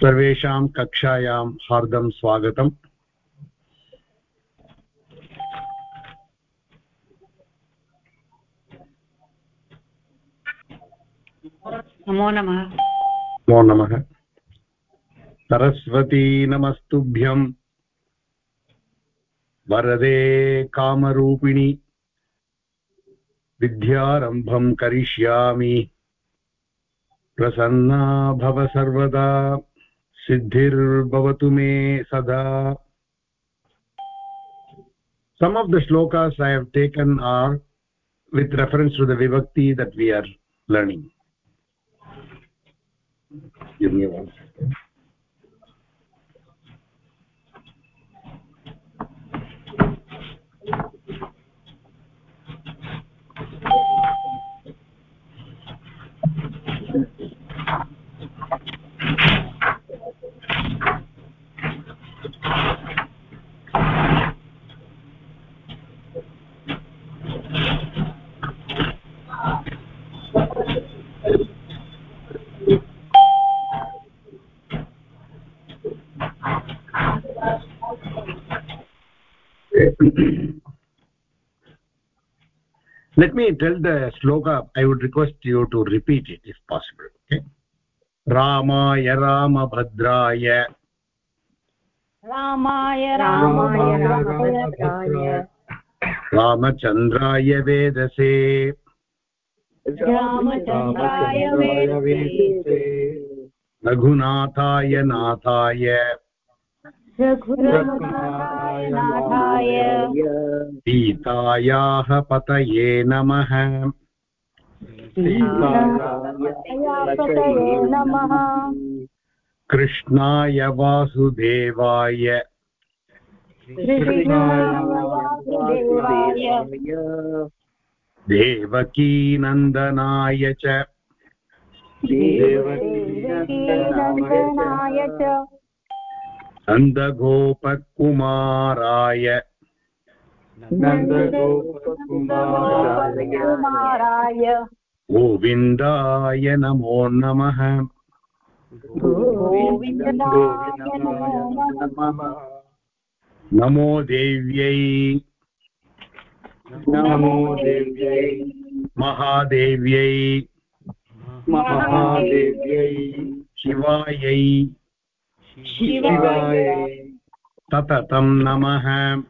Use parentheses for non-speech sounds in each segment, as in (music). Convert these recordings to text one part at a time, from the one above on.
सर्वेषां कक्षायां हार्दं स्वागतम्। नमो नमः। नमो नमः। सरस्वती नमस्तुभ्यं वरदे कामरूपिणि। विद्यारम्भं करिष्यामि। प्रसन्ना भव सर्वदा। सिद्धिर्भवतु मे सदा। Some of the shlokas I have taken are with reference to the vibhakti that we are learning धन्यवादः let me tell the shloka i would request you to repeat it if possible okay ramaya ramabhadraya रामाय रामाय रामाय रामचन्द्राय वेदसे रामचन्द्राय वेदसे रघुनाथाय नाथाय रघुनाथाय नाथाय सीतायाः पतये नमः। नमः। कृष्णाय वासुदेवाय। कृष्णाय वासुदेवाय। देवकीनन्दनाय च। देवकीनन्दनाय च। नन्दगोपकुमाराय। नन्दगोपकुमाराय। गोविन्दाय नमो नमः। नमो नमः नमो देव्यै। नमो देव्यै। महादेव्यै। महादेव्यै। शिवायै। शिवाय सततं नमः।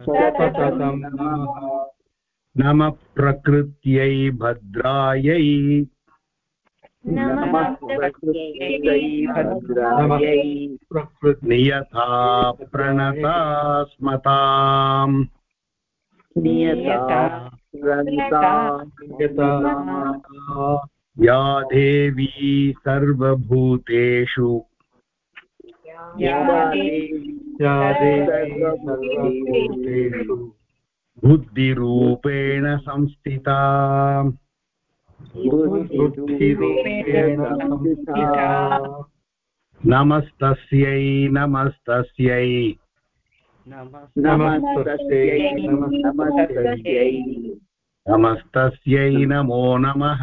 सततं नमः। नमः प्रकृत्यै भद्रायै। नमः प्रकृत्यै नियथा प्रणता स्मताम्। नियता या देवी सर्वभूतेषु। बुद्धिरूपेण संस्थिता। नमस्तस्यै नमस्तस्यै। नमस्तस्यै नमो नमः।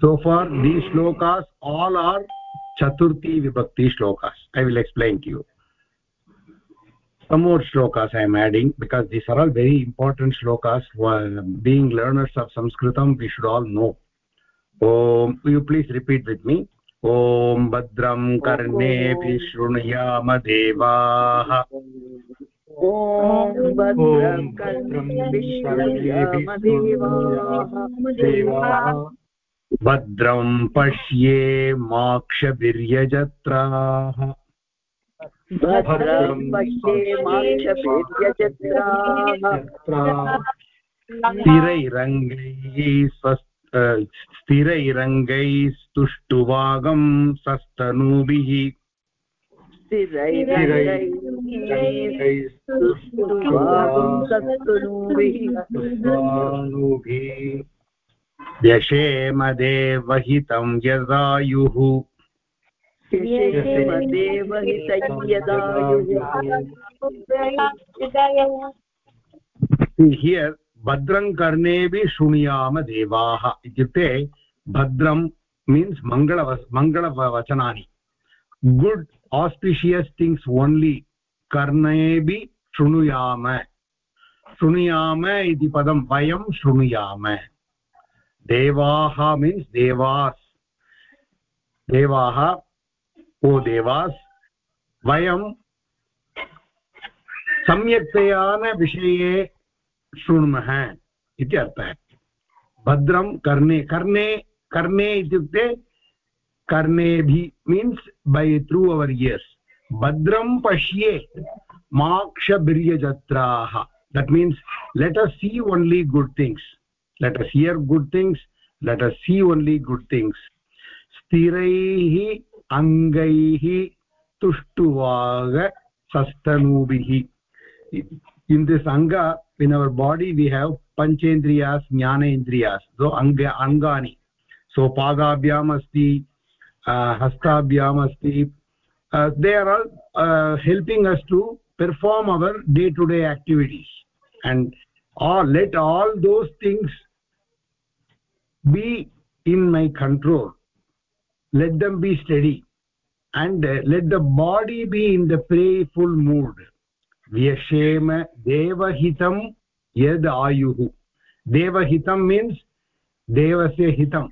So far these shlokas all are chaturthi vibhakti shlokas i will explain to you some more shlokas i am adding because these are all very important shlokas while being learners of sanskritam we should all know om will you please repeat with me ॐ भद्रं कर्णेभिः शृणुयाम देवाः ॐ भद्रं कर्णेभिः भद्रं पश्ये माक्षभिर्यजत्राः भद्रं स्थिरैरङ्गैः स्वस् अ, स्थिरैरङ्गैः स्तुष्टुवागं सस्तनूभिः। व्यशेमदेवहितं यदायुः। here भद्रं कर्णेभिः शृणुयाम देवाः इत्युक्ते भद्रं मीन्स् मङ्गल मङ्गलवचनानि गुड् आस्पिशियस् थिङ्ग्स् ओन्लि कर्णेभिः शृणुयाम। शृणुयाम इति पदं वयं शृणुयाम। देवाः मीन्स् देवास्। देवाः, ओ देवास्, वयं सम्यक्तया विषये शृणुमः इति अर्थः। भद्रं कर्णे कर्णे कर्णे इत्युक्ते कर्णेभि means by through our ears भद्रं पश्ये माक्षभिर्यजत्राः that means let us see only good things let us hear good things let us see only good things स्थिरैः अङ्गैः तुष्टुवाग सस्तनूभिः in this anga in our body we have panchendriyas jnanendriyas so anga angani so pagabhyam asti uh, hastabhyam asti uh, they are all uh, helping us to perform our day to day activities and all let all those things be in my control. Let them be steady and uh, let the body be in the prayerful mood. Vyashema devahitam yad ayuh devahitam means devasya hitam.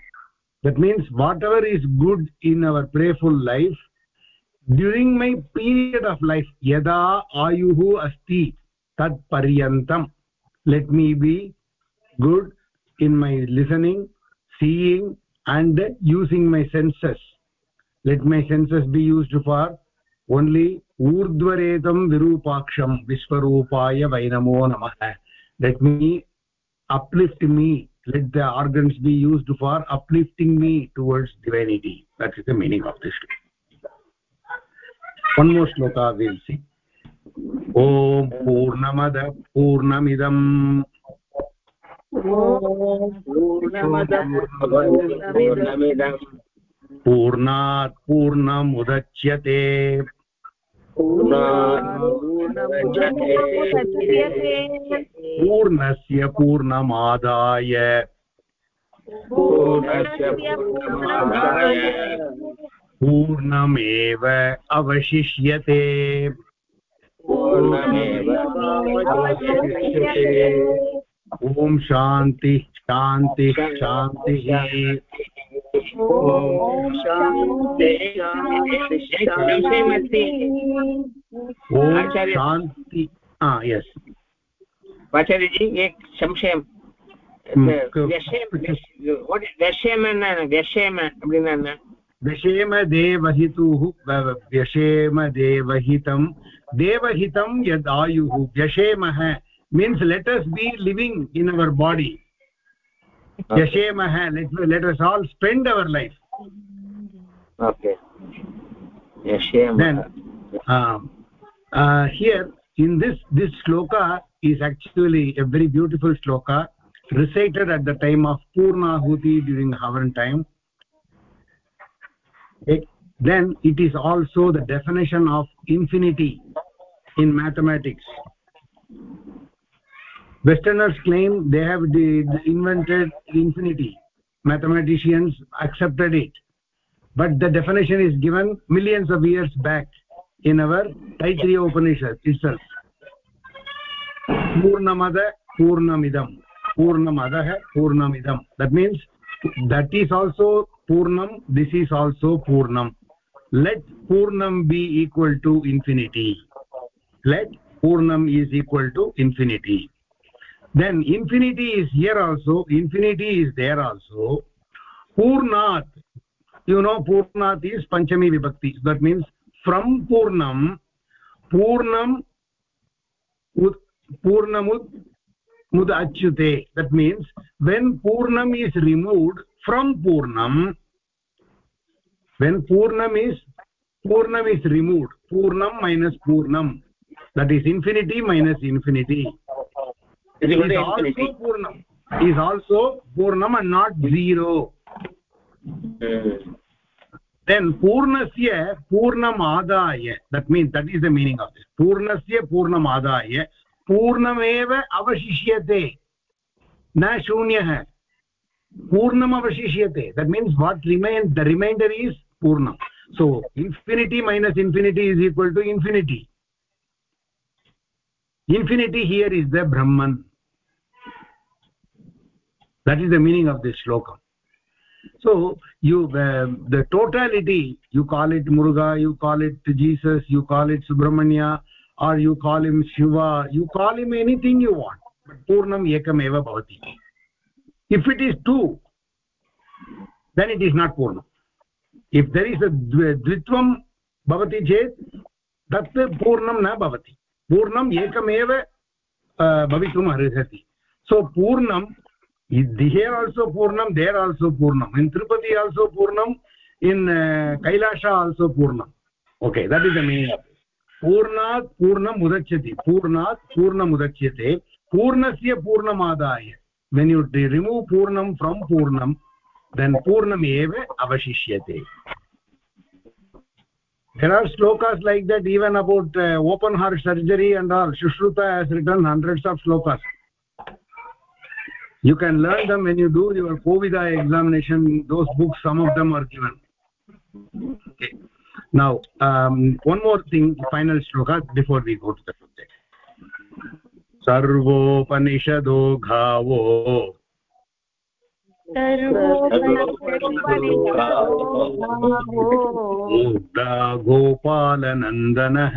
That means whatever is good in our prayerful life during my period of life yada ayuh asti tat paryantam. Let me be good in my listening seeing and using my senses let my senses be used for only urdhvaretam virupaksham vishwarupaya vainamo namah let me uplift me let the organs be used for uplifting me towards divinity that is the meaning of this one more shloka we'll see ॐ पूर्णमद पूर्णमिदम् पूर्णमिदं पूर्णात् पूर्णमुदच्यते। पूर्णस्य पूर्णमादाय। पूर्णमेव अवशिष्यते। ॐ शान्ति शान्ति शान्तिः ॐ शान्ति yes आचार्यजी एक संशयम्। हम्म, तो- व्यशेम அப்படின்னு व्यशेम देवहितुः व्यशेम देवहितं। देवहितं यद् आयुः व्यशेमः। means let us be living in our body. Okay. yashemah let, let us all spend our life. Okay. Yashemah then um, uh, here in this this sloka is actually a very beautiful sloka recited at the time of purna huti during havan time. It, then it is also the definition of infinity in mathematics westerners claim they have the, the invented infinity. Mathematicians accepted it. But the definition is given millions of years back in our taittiriya upanishad itself. Purnamada purnamidam. Purnamadah purnamidam. That means that is also purnam this is also purnam. Let purnam be equal to infinity. Let purnam is equal to infinity then infinity is here also infinity is there also. Purnat you know purnat is panchami vibhakti. That means from purnam purnam purnamud mud achyute that means when purnam is removed from purnam when purnam is purnam is removed purnam minus purnam that is infinity minus infinity. It is is also infinity. purnam is also purnam and not zero then purnasya purnam adaya that means that is the meaning of this purnasya purnam adaya purnameva avashishyate न शून्यः पूर्णम् अवशिष्यते that means what remain the remainder is पूर्णं so infinity minus infinity is equal to infinity infinity here is the brahman that is the meaning of this shloka so you uh, the totality you call it muruga you call it jesus you call it subramanya or you call him shiva you call him anything you want but purnam ekam eva bhavati if it is two then it is not purnam if there is a dvitvam bhavati chet tat purnam na bhavati पूर्णम् एकमेव भवितुम् अर्हति सो पूर्णं here also purnam there also purnam in tirupati also purnam in uh, kailasha also purnam okay that is the meaning of पूर्णात् पूर्णम् उदच्यते पूर्णात् पूर्णम् उदच्यते पूर्णस्य पूर्णमादाय when you remove purnam from purnam then purnam eva avashishyate there are slokas like that even about uh, open heart surgery and all shushruta has written hundreds of slokas you can learn them when you do your covida examination those books some of them are given okay now um, one more thing final shloka before we go to the subject सर्वोपनिषदो घावो Mugdha गोपालनन्दनः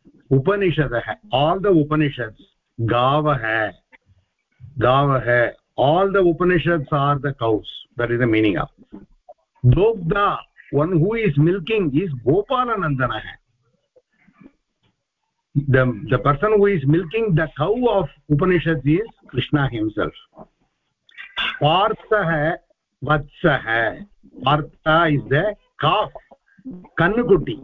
gita shloka sarvopanishadah sarva upanishadah all the upanishads gavah gavah all the upanishads are the cows that is the meaning of dogda one who is milking is gopalanandana the the person who is milking the cow of upanishads is krishna himself parthah vatsah partha is the calf kannukutti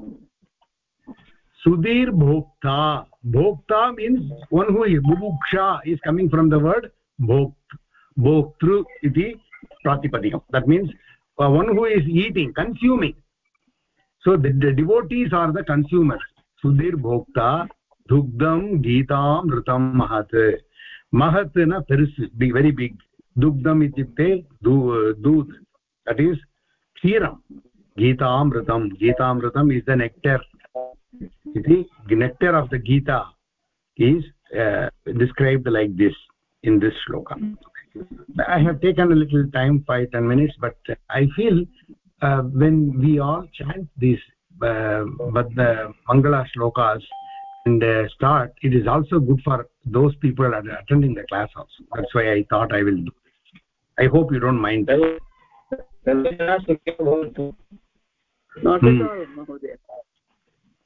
sudhir bhokta bhokta means one who bubuksha is coming from the word bhokt bhoktru iti pratipadikam that means uh, one who is eating consuming so the, the devotees are the consumers sudhir bhokta dugdam geetamrutam mahat mahat na perusu big very big dugdam ityukte doodh that is kshiram geetamrutam geetamrutam is the nectar iti nectar of the gita is uh, described like this in this shloka. I have taken a little time 5 10 minutes but i feel uh, when we all chant these uh, but the mangala shlokas and uh, start it is also good for those people that are attending the class also. That's why i thought i will do i hope you don't mind. Not at all mahoday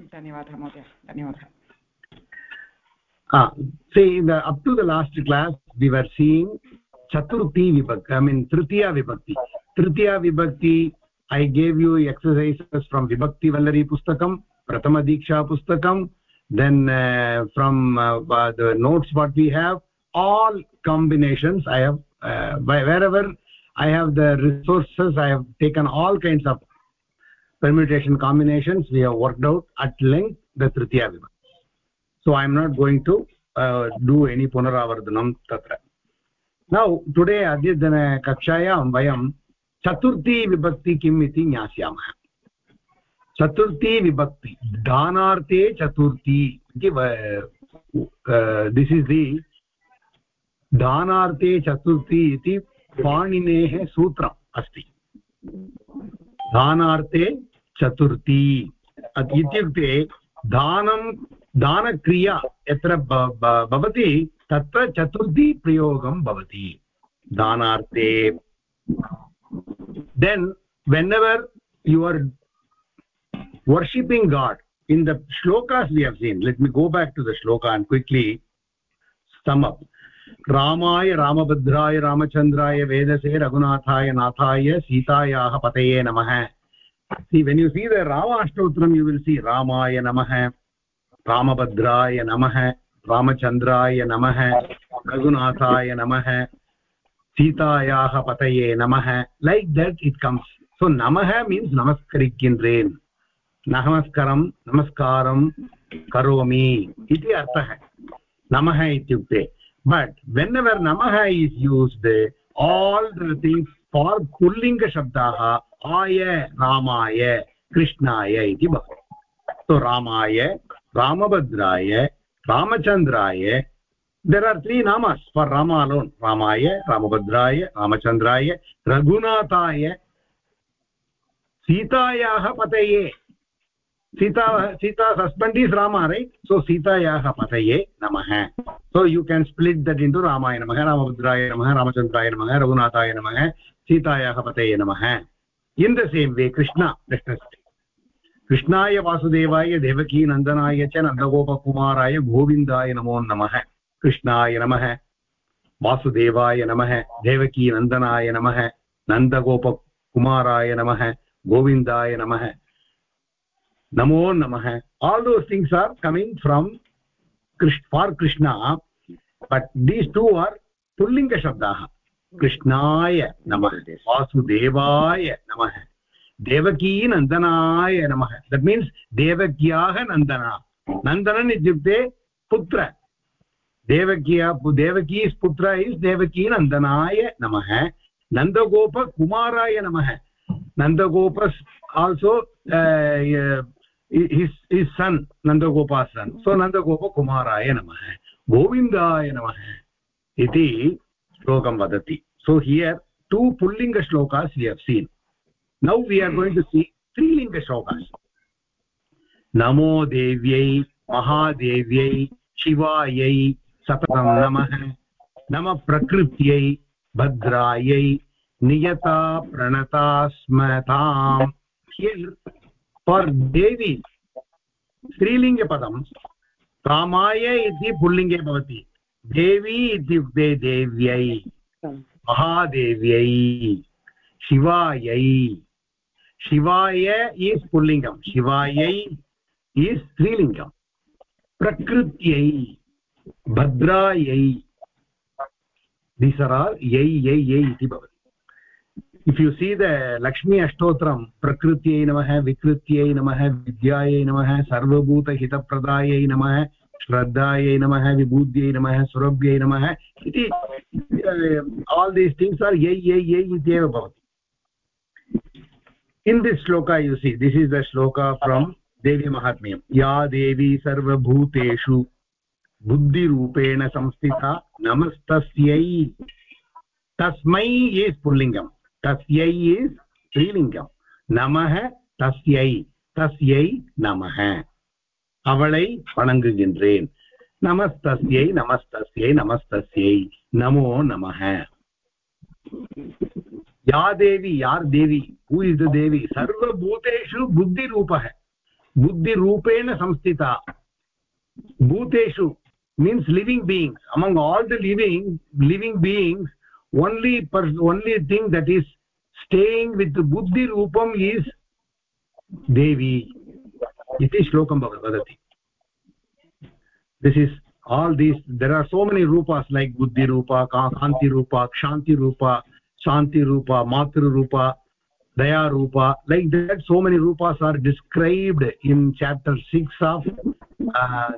धन्यवादः महोदय धन्यवादः ah see the up to the last class we were seeing chaturthi vibhakti i mean tritiya vibhakti tritiya vibhakti i gave you exercises from vibhakti vallari pustakam prathama diksha pustakam then uh, from uh, the notes what we have all combinations i have uh, wherever i have the resources i have taken all kinds of permutation combinations we have worked out at length the tritiya vibhakti so i am not going to uh, do any punaravardhanam tatra now today adyadana kakshayam vayam चतुर्थी विभक्ति किम् इति ज्ञास्यामः चतुर्थी विभक्ति दानार्थे चतुर्थी इति this is the दानार्थे चतुर्थी इति पाणिनेः सूत्रम् अस्ति दानार्थे चतुर्थी। इत्युक्ते दानं दानक्रिया यत्र भवति तत्र चतुर्थी प्रयोगं भवति। दानार्थे। Then whenever you are worshipping god in the shlokas we have seen let me go back to the shloka and quickly sum up रामाय रामभद्राय रामचन्द्राय वेदसे रघुनाथाय नाथाय सीतायाः पतये नमः। see when you see the rama ashtotram you will see ramaya namaha ramabhadraya namaha ramachandraya namaha raghunathaya namaha sitayaah pataye namah like that it comes so namah means namaskarikyindren namaskaram namaskaram karomi iti arthah namah ityukte but whenever namah is used all the things for pullinga shabdaah आय रामाय कृष्णाय इति भवति सो रामाय रामभद्राय रामचन्द्राय there are त्री नामस् for Ram alone रामाय रामभद्राय रामचन्द्राय रघुनाथाय सीतायाः पतये Sita Sita husband is Ram right so सीतायाः पतये नमः so you can split that into रामाय नमः रामभद्राय नमः रामचन्द्राय नमः रघुनाथाय नमः सीतायाः पतये नमः in the same way krishna krishna कृष्णाय वासुदेवाय देवकी नन्दनाय च नन्दगोपकुमाराय गोविन्दाय नमो नमः कृष्णाय नमः वासुदेवाय नमः देवकी नन्दनाय नमः नन्दगोपकुमाराय नमः गोविन्दाय नमः namo namah all those things are coming from krishna for krishna but these two are कृष्णाय नमः। वासुदेवाय नमः। देवकी नन्दनाय नमः। दट् मीन्स् देवक्याः नन्दना नन्दनन् इत्युक्ते पुत्र। देवक्या देवकीस् पुत्र इस् देवकी नन्दनाय नमः। नन्दगोपकुमाराय नमः। नन्दगोप आल्सो हिस् सन् नन्दगोपा सन् सो नन्दगोपकुमाराय नमः। गोविन्दाय नमः। इति shlokam vadati so here two pullinga shlokas we have seen now we are going to see three linga shlokas namo devyai महादेव्यै शिवायै सततं नमः नम प्रकृत्यै भद्रायै नियता प्रणता स्मताम् फार् देवी स्त्रीलिङ्गपदं कामाय इति पुल्लिङ्गे भवति देवी इत्युक्ते देव्यै महादेव्यै शिवायै। शिवाय इस् पुल्लिङ्गं शिवायै इस् स्त्रीलिङ्गं। प्रकृत्यै भद्रायै दिसरा यै यै यै इति भवति। If you see the Lakshmi अष्टोत्तरं प्रकृत्यै नमः विकृत्यै नमः विद्यायै नमः सर्वभूतहितप्रदायै नमः श्रद्धायै नम विभूत्यै नम, सुरभ्यै नमः इति दीस् थिङ्ग्स् आर् यै यै यै इत्येव भवति। Shloka you see this is the shloka from Devimahatmyam या देवी सर्वभूतेषु बुद्धिरूपेण संस्थिता नमस्तस्यै तस्मै इस् पुल्लिङ्गं तस्यै इस् स्त्रीलिङ्गं नमः तस्यै तस्यै नमः அவளை வணங்குகின்றேன் நமஸ்தஸ்யை நமஸ்தஸ்யை நமஸ்தஸ்யை நமோ நமः या देवी यार् देवी हू इस् द देवी सर्वभूतेषु बुद्धिरूपः बुद्धिरूपेण संस्थिता भूतेषु means living beings among all the living living beings only only thing that is staying with the buddhi rupam इति श्लोकं वदति this is all these there are so many rupas like बुद्धिरूप कान्तिरूप क्षान्तिरूप शान्तिरूप मातृरूप दयारूप like that so many rupas are described in chapter six of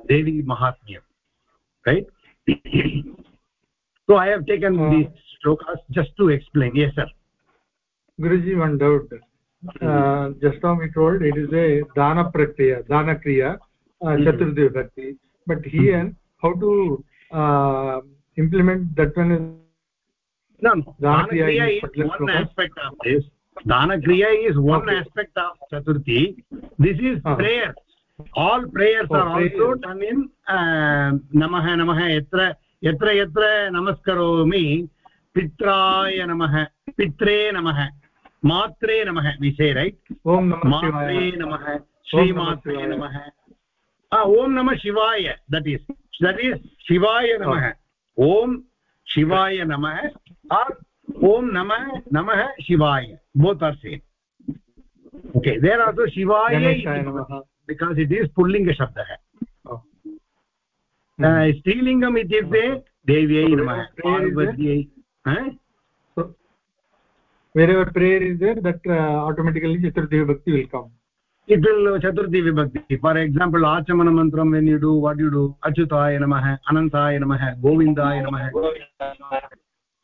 Devi Mahatmyam right So I have taken uh, these shlokas just to explain. Yes, sir. Guruji, one uh, just now we told it is a dana prakriya dana kriya uh, mm -hmm. chaturthi but here how to uh, implement that one is no no Dana kriya is is one sloka. aspect of this dana kriya is one Okay. aspect of chaturthi this is Ah. prayer all prayers Oh, are also done in uh, namah namah yatra yatra yatra namaskaromi pitraya namah pitre namah मात्रे नमः विषे right ओम् मात्रे नमः श्रीमात्रे नमः ओम् नमः शिवाय that is that is शिवाय नमः। ओम्। शिवाय नमः आर् ओम् नमः नमः शिवाय both are same okay there are so शिवाय बिकास् इट् इस् पुल्लिङ्गशब्दः स्त्रीलिङ्गम् इत्युक्ते देव्यै नमः पार्वत्यै हाँ? Wherever prayer is there that uh, automatically chaturthi vibhakti will come it will chaturthi vibhakti for example achamana mantram when you do what you do achyutaya namah anantaya namah govindaya namah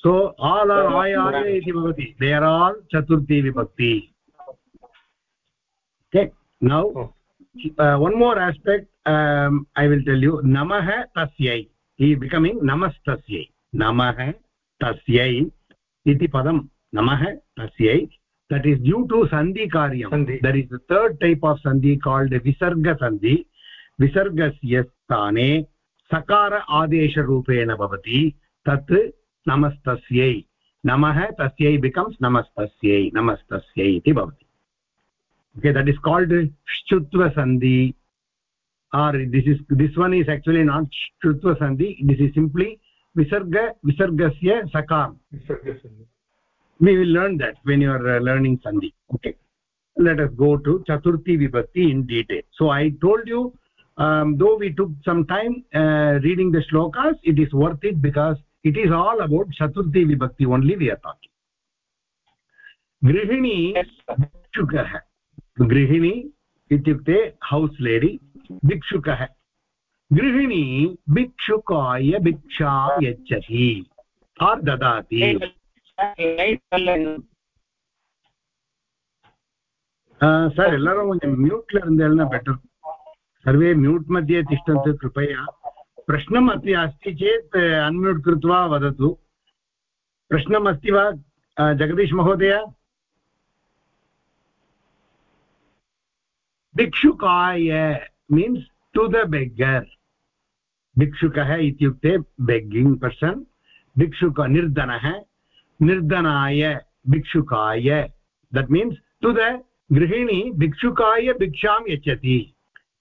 so all are ayaya iti bhavati they are all chaturthi vibhakti okay now oh. uh, one more aspect um, i will tell you namah tasyai he becoming namastasyai namah tasyai iti padam namah tasyai that is due to sandhi karyam Sandhi. there is a third type of sandhi called visarga sandhi visargasya sthane sakara adesha rupena bhavati tat namastasyai namah tasyai becomes namastasyai namastasyai iti bhavati okay that is called shutva sandhi or this is this one is actually not shutva sandhi this is simply visarga visargasya sakam we will learn that when you are uh, learning sandhi okay let us go to chaturthi vibhakti in detail so i told you um, though we took some time uh, reading the shlokas it is worth it because it is all about chaturthi vibhakti only we are talking grihini भिक्षुकः गृहिणी इत्युक्ते house lady भिक्षुकः गृहिणी भिक्षुकाय भिक्षां यच्छति or ददाति sir color better सर्वे mute मध्ये तिष्ठन्तु कृपया प्रश्नम् अपि अस्ति चेत् अन्म्यूट् कृत्वा वदतु प्रश्नम् वा जगदीश महोदय भिक्षुकाय मीन्स् टु द बेग्गर् भिक्षुकः इत्युक्ते बेग्गिङ्ग् पर्सन् भिक्षुक निर्धनः nirdanaya bhikshukaya that means to the grihini bhikshukaya bhiksham yachati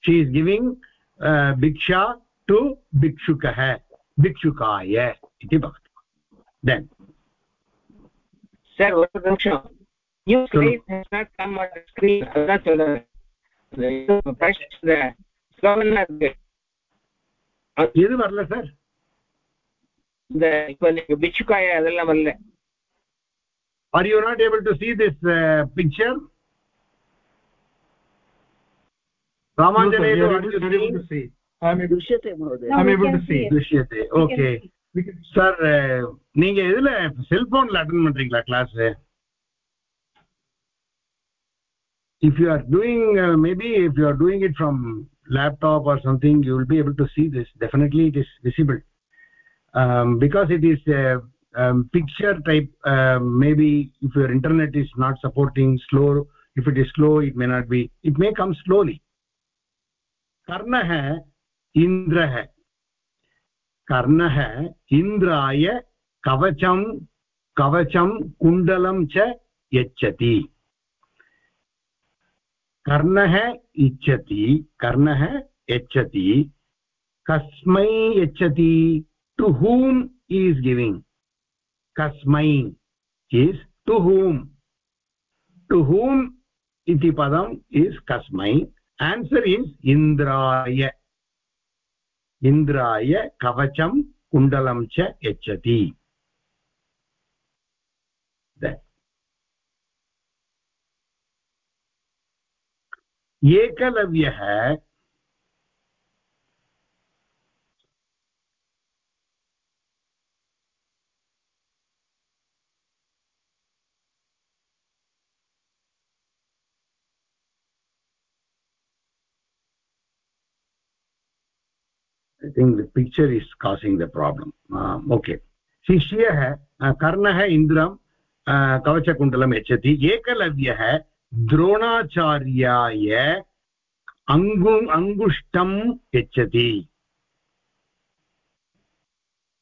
she is giving uh, bhiksha to bhikshukah bhikshukaya iti bhavati then sir one new phrase has not come on the screen that's the the press the slogan is there இது வரல sir இந்த இப்போ நீங்க பிச்சுக்காய அதெல்லாம் வரல are you not able to see this uh, picture? Ramanjane no, sir, you able to see? i am able, no, I'm able to see. okay. sir uh, நீங்க இதுல செல்போன்ல பண்றீங்களா class if you are doing uh, maybe if you are doing it from laptop or something you will be able to see this. Definitely it is visible. Um, because it is uh, um, picture type uh, maybe if your internet is not supporting slow if it is slow it may not be it may come slowly कर्णः इन्द्रः कर्णः इन्द्राय कवचं कवचं कुण्डलं च यच्छति कर्णः इच्छति कर्णः यच्छति कस्मै यच्छति to whom is giving kasmai is to whom to whom iti padam is kasmai answer is indraya indraya kavacham kundalam cha yachati एकलव्यः i think the picture is causing the problem. Uh, okay. शिष्यः कर्णः इन्द्रं कवचकुण्डलं यच्छति एकलव्यः द्रोणाचार्याय अङ्गु अङ्गुष्ठं यच्छति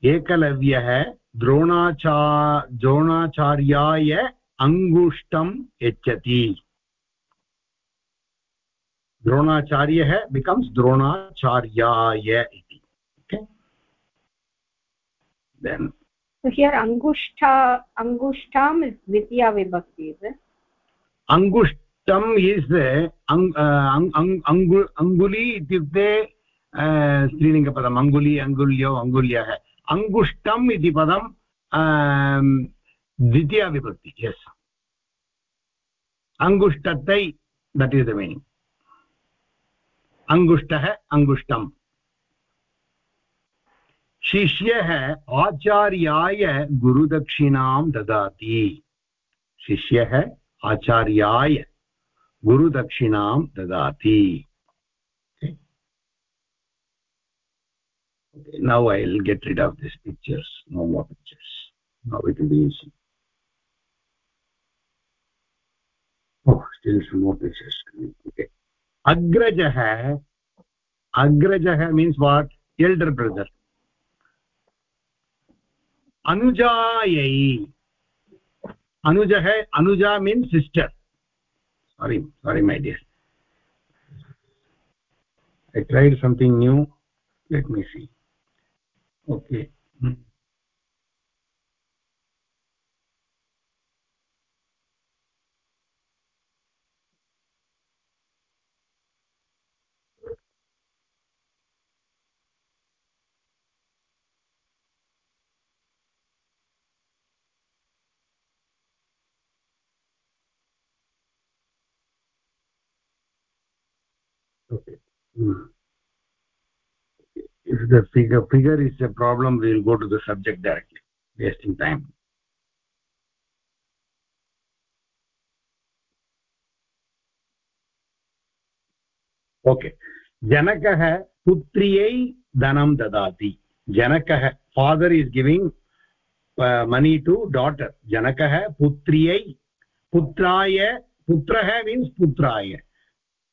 एकलव्यः द्रोणाचा द्रोणाचार्याय अङ्गुष्ठं यच्छति द्रोणाचार्यः becomes द्रोणाचार्याय इति okay then so here angushta angushtam is dvitiya vibhakti is it angushtam is uh, ang, uh, ang, ang, angu, anguli ityukte स्त्रीलिङ्गपदम् अङ्गुली अङ्गुल्यो अङ्गुल्यः अङ्गुष्टम् इति पदं द्वितीया विभक्ति यस् अङ्गुष्टतै दट् इस् द मीनिङ्ग् अङ्गुष्टः अङ्गुष्टम् शिष्यः आचार्याय गुरुदक्षिणां ददाति शिष्यः आचार्याय गुरुदक्षिणां ददाति okay, now i'll get rid of these pictures no more pictures now it will be easy oh still some more pictures okay agrajah agrajah means what elder brother अनुजायै। अनुजः, Anuja mean sister sorry sorry my dear I tried something new let me see okay. If the figure figure is a problem we will go to the subject directly wasting time okay जनकः पुत्र्यै धनं ददाति जनकः father is giving money to daughter जनकः पुत्र्यै पुत्राय पुत्रः means पुत्राय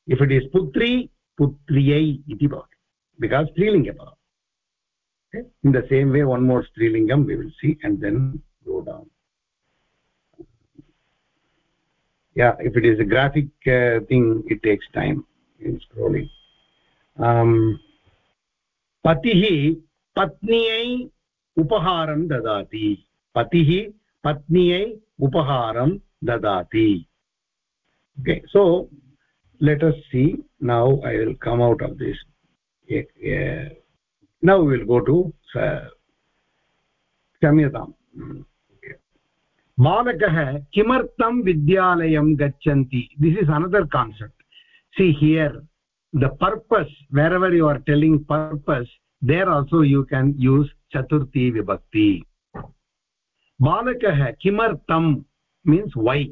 इफ् इट् इस् पुत्री पुत्र्यै इति भवति। Because स्त्रीलिङ्गपदम् in the same way one more स्त्रीलिङ्गं we will see and then go down yeah if it is a graphic thing it takes time in scrolling पतिः पत्न्यै उपहारं ददाति पतिः पत्न्यै उपहारं ददाति सो let us see now i will come out of this now we will go to क्षम्यताम् बालकः किमर्थं विद्यालयं गच्छन्ति this is another concept see here the purpose wherever you are telling purpose there also you can use chaturthi vibhakti balakah kimartam means why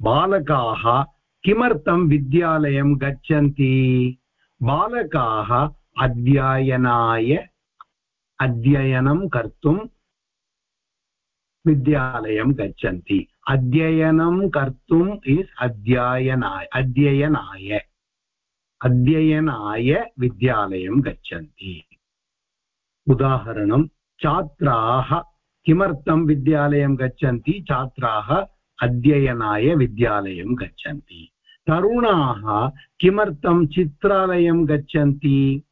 balakaah kimartam vidyalayam gachanti बालकाः अध्ययनाय अध्ययनं कर्तुं विद्यालयं गच्छन्ति। अध्ययनं कर्तुम् इस् अध्ययनाय अध्ययनाय अध्ययनाय विद्यालयं गच्छन्ति। उदाहरणं, छात्राः किमर्थं विद्यालयं गच्छन्ति? छात्राः अध्ययनाय विद्यालयं गच्छन्ति। तरुणाः किमर्थं चित्रालयं गच्छन्ति?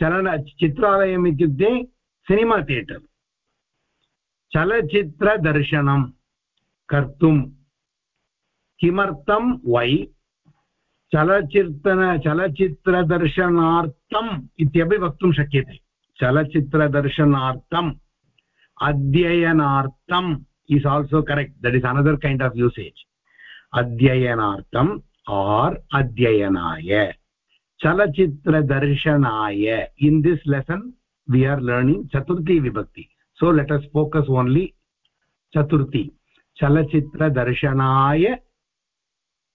चलन, चित्रालयम् इत्युक्ते सिनिमा थियेटर्। चलचित्रदर्शनं कर्तुं किमर्थं वै? चलचित्र चलचित्रदर्शनार्थम् इत्यपि वक्तुं शक्यते। चलचित्रदर्शनार्थम्, अध्ययनार्थम् is also correct that is another kind of usage अध्ययनार्थम् or अध्ययनाय चलचित्रदर्शनाय in this lesson we are learning चतुर्थी विभक्ति सो लेट् अस् फोकस् ओन्लि चतुर्थी चलचित्रदर्शनाय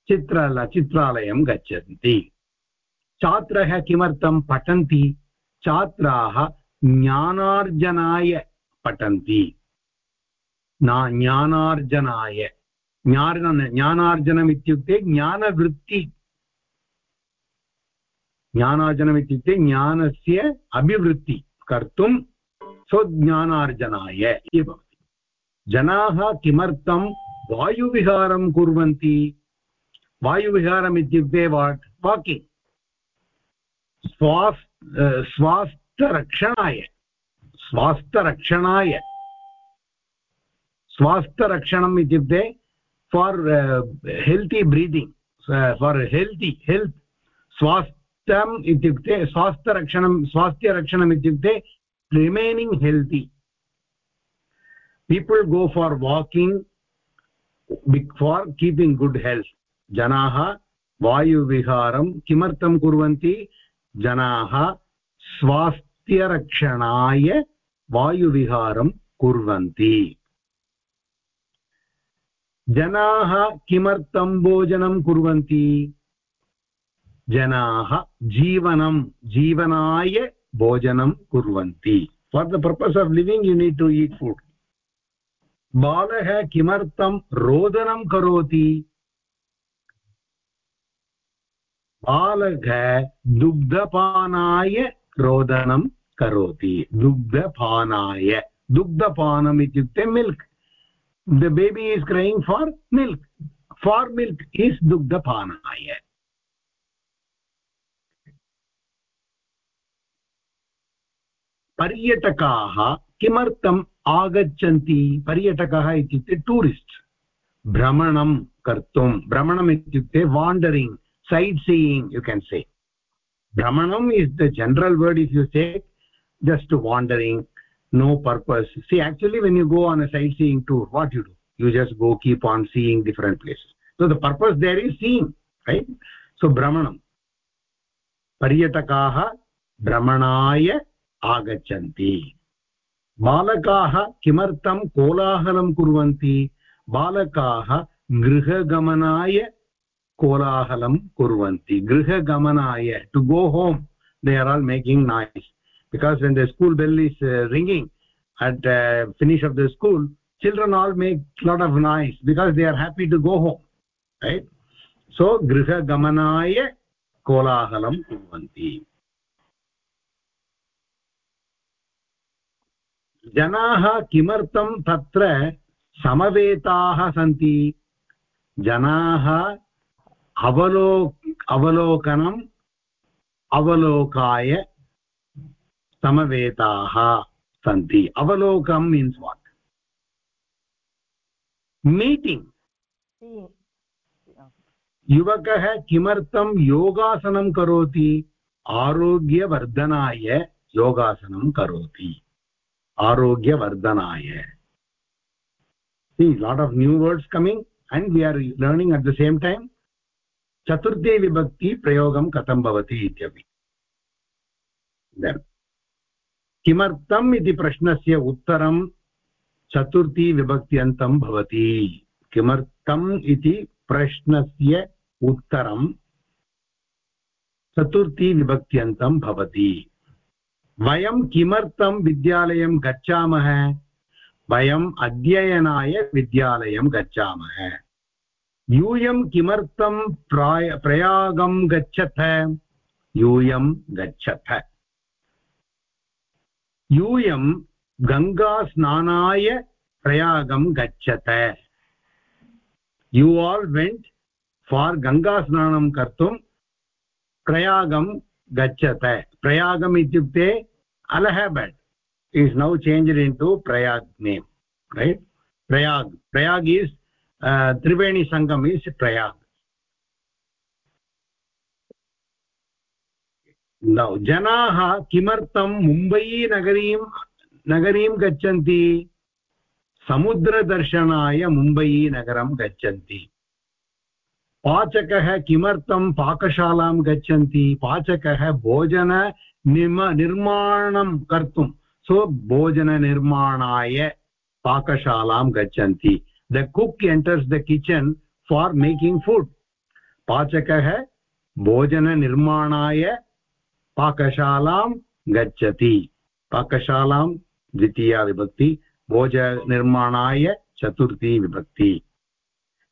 चित्र चित्रालयं गच्छन्ति छात्रः किमर्थं पठन्ति छात्राः ज्ञानार्जनाय पठन्ति ज्ञानार्जनाय। ज्ञान ज्ञानार्जनम् इत्युक्ते ज्ञानवृत्ति। ज्ञानार्जनम् इत्युक्ते ज्ञानस्य अभिवृद्धि कर्तुं स्वज्ञानार्जनाय। इति भवति जनाः किमर्थं वायुविहारं कुर्वन्ति? वायुविहारम् इत्युक्ते वाट्? वाकिङ्ग्। स्वास् स्वास्थ्यरक्षणाय। स्वास्थ्यरक्षणाय। स्वास्थ्यरक्षणम् इत्युक्ते for healthy breathing for healthy health स्वास्थ्यम् इत्युक्ते स्वास्थ्यरक्षणं स्वास्थ्यरक्षणम् इत्युक्ते remaining healthy people go for walking for keeping good health. जनाः वायुविहारं किमर्थं कुर्वन्ति? जनाः स्वास्थ्यरक्षणाय वायुविहारं कुर्वन्ति। जनाः किमर्थं भोजनं कुर्वन्ति? जनाः जीवनं, जीवनाय भोजनं कुर्वन्ति. For the purpose of living you need to eat food बालः किमर्थं रोदनं करोति? बालकः दुग्धपानाय रोदनं करोति. दुग्धपानाय, दुग्धपानम् इत्युक्ते milk the baby is crying for milk for milk is दुग्धपानाय पर्यटकाः किमर्थम् आगच्छन्ति पर्यटकः इत्युक्ते टूरिस्ट् भ्रमणं कर्तुं भ्रमणम् इत्युक्ते wandering seeing you can say भ्रमणम् is the general word is you say just wandering. No purpose see actually when you go on a sightseeing tour what you do you just go keep on seeing different places so the purpose there is seeing right so brahmanam पर्यटकाः भ्रमणाय आगच्छन्ति बालकाः किमर्थं कोलाहलं कुर्वन्ति बालकाः गृहगमनाय कोलाहलं कुर्वन्ति गृहगमनाय to go home they are all making noise because when the school bell is ringing at finish of the school children all make lot of noise because they are happy to go home right so griha gamanaya kolahalam kurvanti जनाः किमर्थं तत्र समवेताः सन्ति जनाः अवलो अवलोकनम् अवलोकाय समवेताः सन्ति। अवलोकं means what meeting युवकः किमर्थं योगासनं करोति? आरोग्यवर्धनाय योगासनं करोति। आरोग्यवर्धनाय। See lot new new words coming and are learning at the same time. चतुर्थी विभक्ति प्रयोगं कथं भवति इत्यपि। किमर्थम् इति प्रश्नस्य उत्तरं चतुर्थी विभक्त्यन्तं भवति। किमर्थम् इति प्रश्नस्य उत्तरं चतुर्थी विभक्त्यन्तं भवति। वयं किमर्थं विद्यालयं गच्छामः? वयम् अध्ययनाय विद्यालयं गच्छामः। यूयं किमर्थं प्राय, प्रयागं गच्छथ? यूयं गच्छथ। यूयं गङ्गास्नानाय प्रयागं गच्छत। यु आल् वेण्ट् फार् गङ्गास्नानं कर्तुं प्रयागं गच्छत। प्रयागम् इत्युक्ते Allahabad is now changed into Prayag name right Prayag Prayag is Triveni Sangam is Prayag janaah kimartam mumbai nagarim nagarim समुद्रदर्शनाय मुम्बै नगरं गच्छन्ति। पाचकः किमर्थं पाकशालां गच्छन्ति? पाचकः भोजन निम निर्माणं कर्तुं, सो भोजननिर्माणाय पाकशालां गच्छन्ति। The cook enters the kitchen for making food पाचकः भोजननिर्माणाय पाकशालां गच्छति। पाकशालां द्वितीया विभक्ति भोजनिर्माणाय चतुर्थी विभक्ति।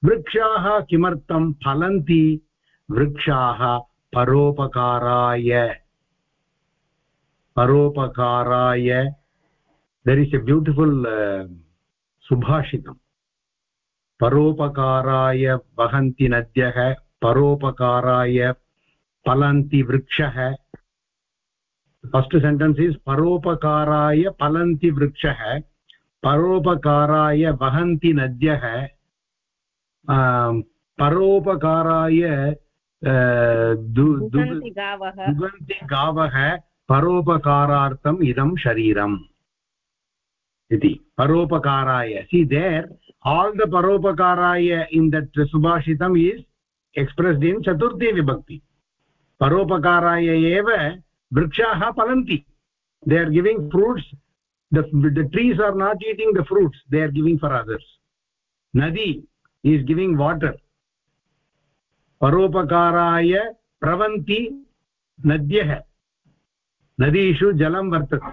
वृक्षाः किमर्थं फलन्ति? वृक्षाः परोपकाराय। परोपकाराय। देर् इस् ए ब्यूटिफुल् सुभाषितम् परोपकाराय वहन्ति नद्यः, परोपकाराय फलन्ति वृक्षः। फस्ट् सेण्टेन्स् इस् परोपकाराय पलन्ति वृक्षः परोपकाराय वहन्ति नद्यः परोपकाराय दुगन्ति गावः परोपकारार्थम् इदं शरीरम् इति परोपकाराय सि देर् आल् द परोपकाराय इन् दट् सुभाषितम् इस् एक्स्प्रेस्ड् इन् चतुर्थी विभक्ति परोपकाराय एव vrikshaah palanti they are giving fruits the, the trees are not eating the fruits they are giving for others nadi is giving water परोपकाराय प्रवन्ति नद्यः नदीषु जलं वर्तते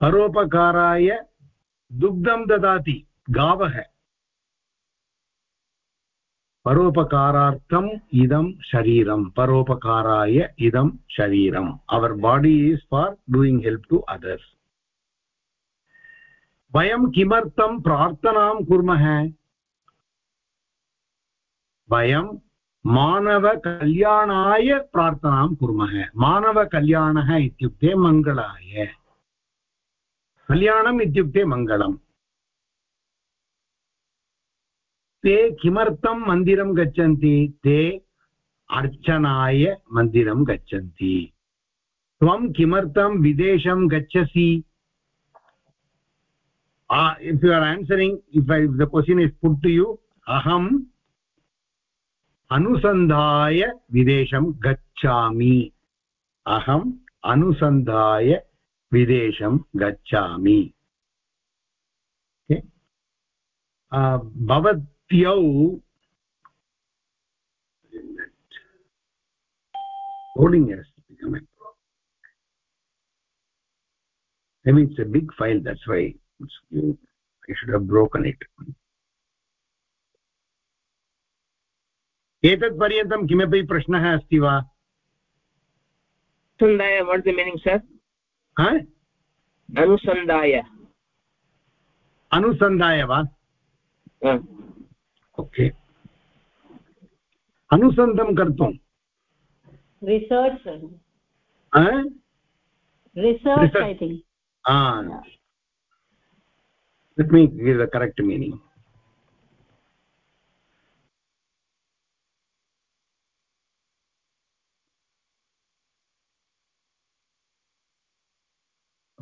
परोपकाराय दुग्धं ददाति गावः परोपकारार्थम् इदं शरीरं परोपकाराय इदं शरीरम् our body is for doing help to others वयं किमर्थं प्रार्थनां कुर्मः वयं मानवकल्याणाय प्रार्थनां कुर्मः मानवकल्याणः इत्युक्ते मङ्गलाय कल्याणम् इत्युक्ते मङ्गलम् ते किमर्थं मन्दिरं गच्छन्ति? ते अर्चनाय मन्दिरं गच्छन्ति। त्वं किमर्थं विदेशं गच्छसि? If you are answering if I the question is put to you अहम् अनुसन्धाय विदेशं गच्छामि। अहम् अनुसन्धाय विदेशं गच्छामि। भवत् pyau coding has become a problem i mean it's a big file that's why i should have broken it एतत् पर्यन्तं किमपि प्रश्नः अस्ति वा अनुसन्धाय वाट् द मीनिङ्ग् सर् अनुसन्धाय अनुसन्धाय वा ओके अनुसन्धं कर्तुं research research I think let me give the correct meaning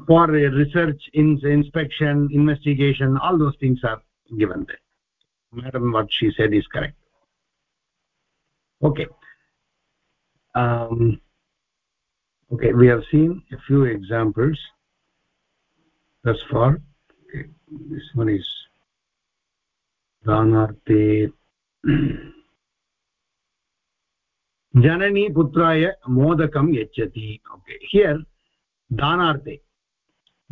for research in inspection investigation all those things are given there madam what she said is correct okay um, okay we have seen a few examples thus far okay this one is danarte janani putraya modakam yachati okay here danarte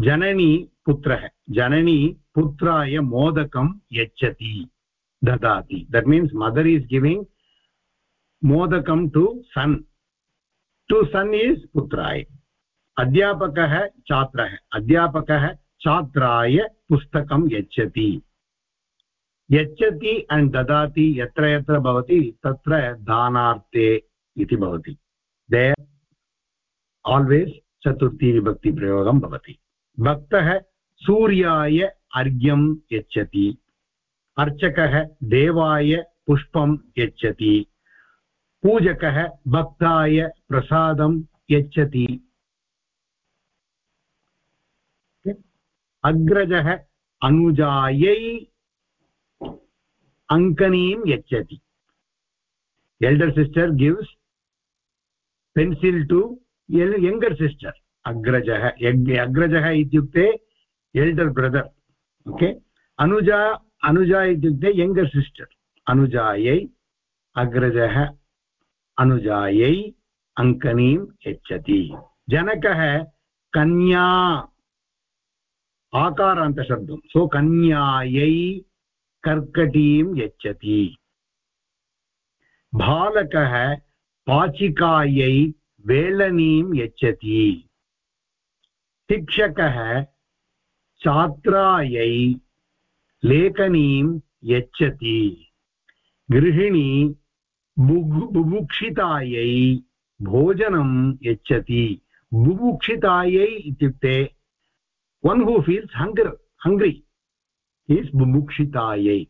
janani putrah janani putraya modakam yachati dadati. That means mother is giving modakam to son. To son is putray अध्यापकः छात्रः अध्यापकः छात्राय पुस्तकं यच्छति यच्छति and ददाति यत्र यत्र भवति तत्र दानार्थे इति भवति देर् आल्वेस् चतुर्थी विभक्तिप्रयोगं भवति भक्तः सूर्याय अर्घ्यं यच्छति अर्चकः देवाय पुष्पं यच्छति। पूजकः भक्ताय प्रसादं यच्छति। अग्रजः अनुजायै अङ्कनीं यच्छति। Elder sister gives pencil to younger sister अग्रजः अग्रजः इत्युक्ते एल्डर् ब्रदर् ओके अनुजा अनुजा इत्युक्ते यङ्गर् सिस्टर् अनुजायै अग्रजः अनुजायै अङ्कनीं यच्छति जनकः कन्या आकारान्तशब्दं सो कन्यायै कर्कटीं यच्छति बालकः पाचिकायै वेलनीं यच्छति शिक्षकः छात्रायै लेखनीं यच्छति गृहिणी बुभुक्षितायै भोजनं यच्छति बुभुक्षितायै इत्युक्ते one who feels hunger hungry is bubukshitayai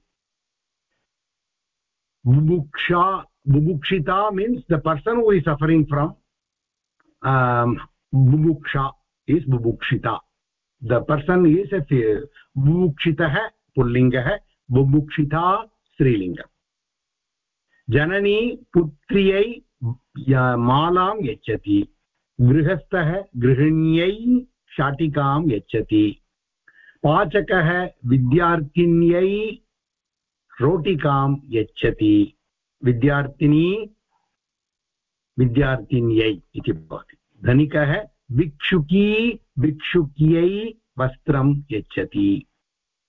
bubuksha bubukshita means the person who is suffering from um, bubuksha is bubukshita the person is bubukshitah pullingah bubukshita जननी पुत्र्यै मालां यच्छति। गृहस्थः गृहिण्यै, शाटिकां यच्छति। पाचकः विद्यार्थिन्यै, रोटिकां यच्छति। विद्यार्थिनी, विद्यार्थिन्यै इति भवति। धनिकः, भिक्षुकी, भिक्षुक्यै वस्त्रं यच्छति।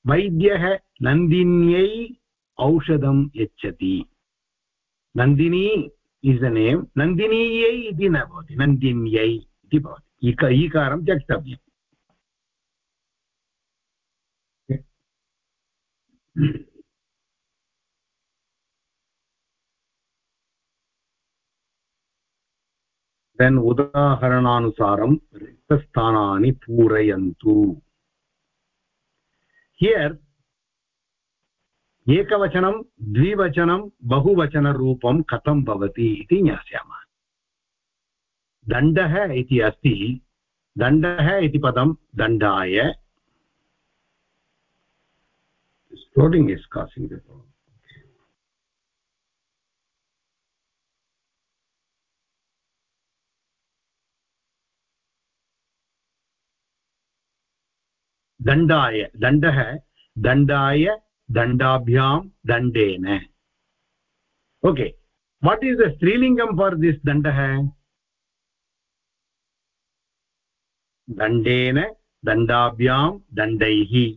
वैद्यः नन्दिन्यै औषधं यच्छति नन्दिनी इस् द नेम् नन्दिनीयै इति न भवति नन्दिन्यै इति भवति इक ईकारं त्यक्तव्यम् देन् उदाहरणानुसारं रिक्तस्थानानि पूरयन्तु हियर् एकवचनं द्विवचनं बहुवचनरूपं कथं भवति इति ज्ञास्यामः दण्डः इति अस्ति दण्डः इति पदं दण्डाय floating is causing the problem. दण्डाय, दण्डः, दण्डाय, दण्डाभ्यां, दण्डेन। ओके वाट् इस् द स्त्रीलिङ्गं फार् दिस् दण्डः? दण्डेन, दण्डाभ्यां, दण्डैः।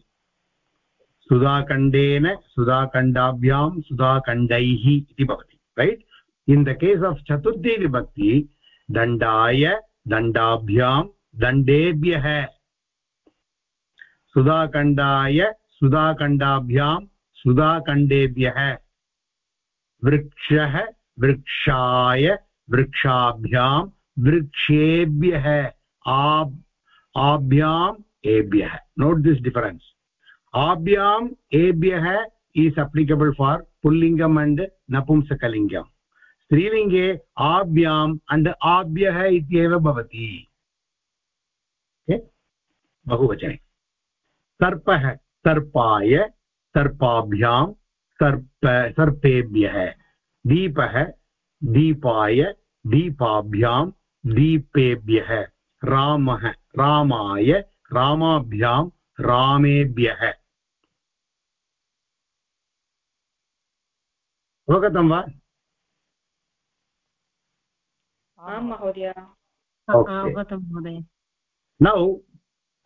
सुधाखण्डेन, सुधाखण्डाभ्यां, सुधाखण्डैः इति भवति right in the case of चतुर्थी विभक्ति, दण्डाय, दण्डाभ्यां, दण्डेभ्यः। सुधाखण्डाय सुधाखण्डाभ्यां सुधाखण्डेभ्यः वृक्षः वृक्षाय वृक्षाभ्यां वृक्षेभ्यः। आभ्याम् एभ्यः। नोट् दिस् डिफरेन्स् आभ्याम् एभ्यः is applicable for pullingam and napumsakalingam स्त्रीलिङ्गे आभ्याम् भवति। बहुवचने। सर्पः सर्पाय सर्पाभ्यां सर्प सर्पेभ्यः दीपः दीपाय दीपाभ्यां दीपेभ्यः रामः रामाय रामाभ्यां रामेभ्यः अवगतं वा? आं महोदय। अवगतं महोदय। Now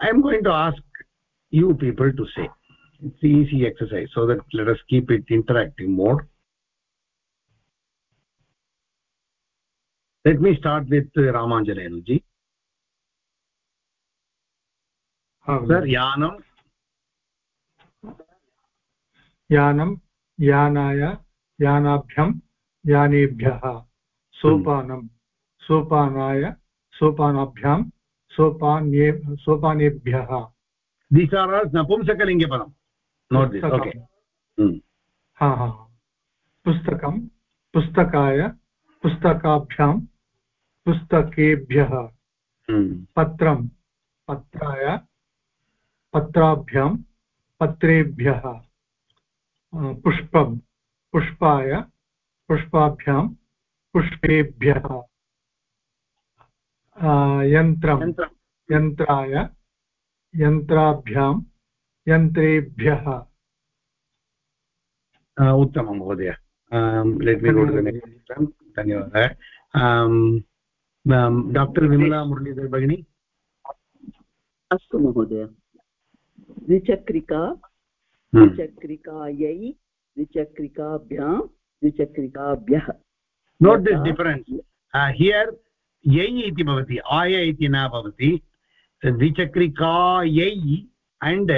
I am going to ask you people to say it's easy exercise so that let us keep it interactive mode let me start with uh, ramanjanenu ji sir yanam यानं यानाय यानाभ्यं यानेभ्यः सोपानं सोपानाय सोपानाभ्यां सोपान्ये सोपानेभ्यः these are all napumsakalinga padam note this okay. Hmm. ha ha पुस्तकं पुस्तकाय पुस्तकाभ्यां पुस्तकेभ्यः. पत्रं पत्राय पत्राभ्यां पत्रेभ्यः. पुष्पं पुष्पाय पुष्पाभ्यां पुष्पेभ्यः. यन्त्रं यन्त्राय यन्त्राभ्यां यन्त्रेभ्यः। उत्तमं महोदय। लेट् मी गो धन्यवादः। Doctor Vimla Muralidhar भगिनी? अस्तु महोदय। द्विचक्रिका हम्म। द्विचक्रिकायै द्विचक्रिकाभ्यां द्विचक्रिकाभ्यः। नोट् दिस् डिफरेन्स् हियर् यै इति भवति आय इति न भवति। द्विचक्रिकायै अण्ड्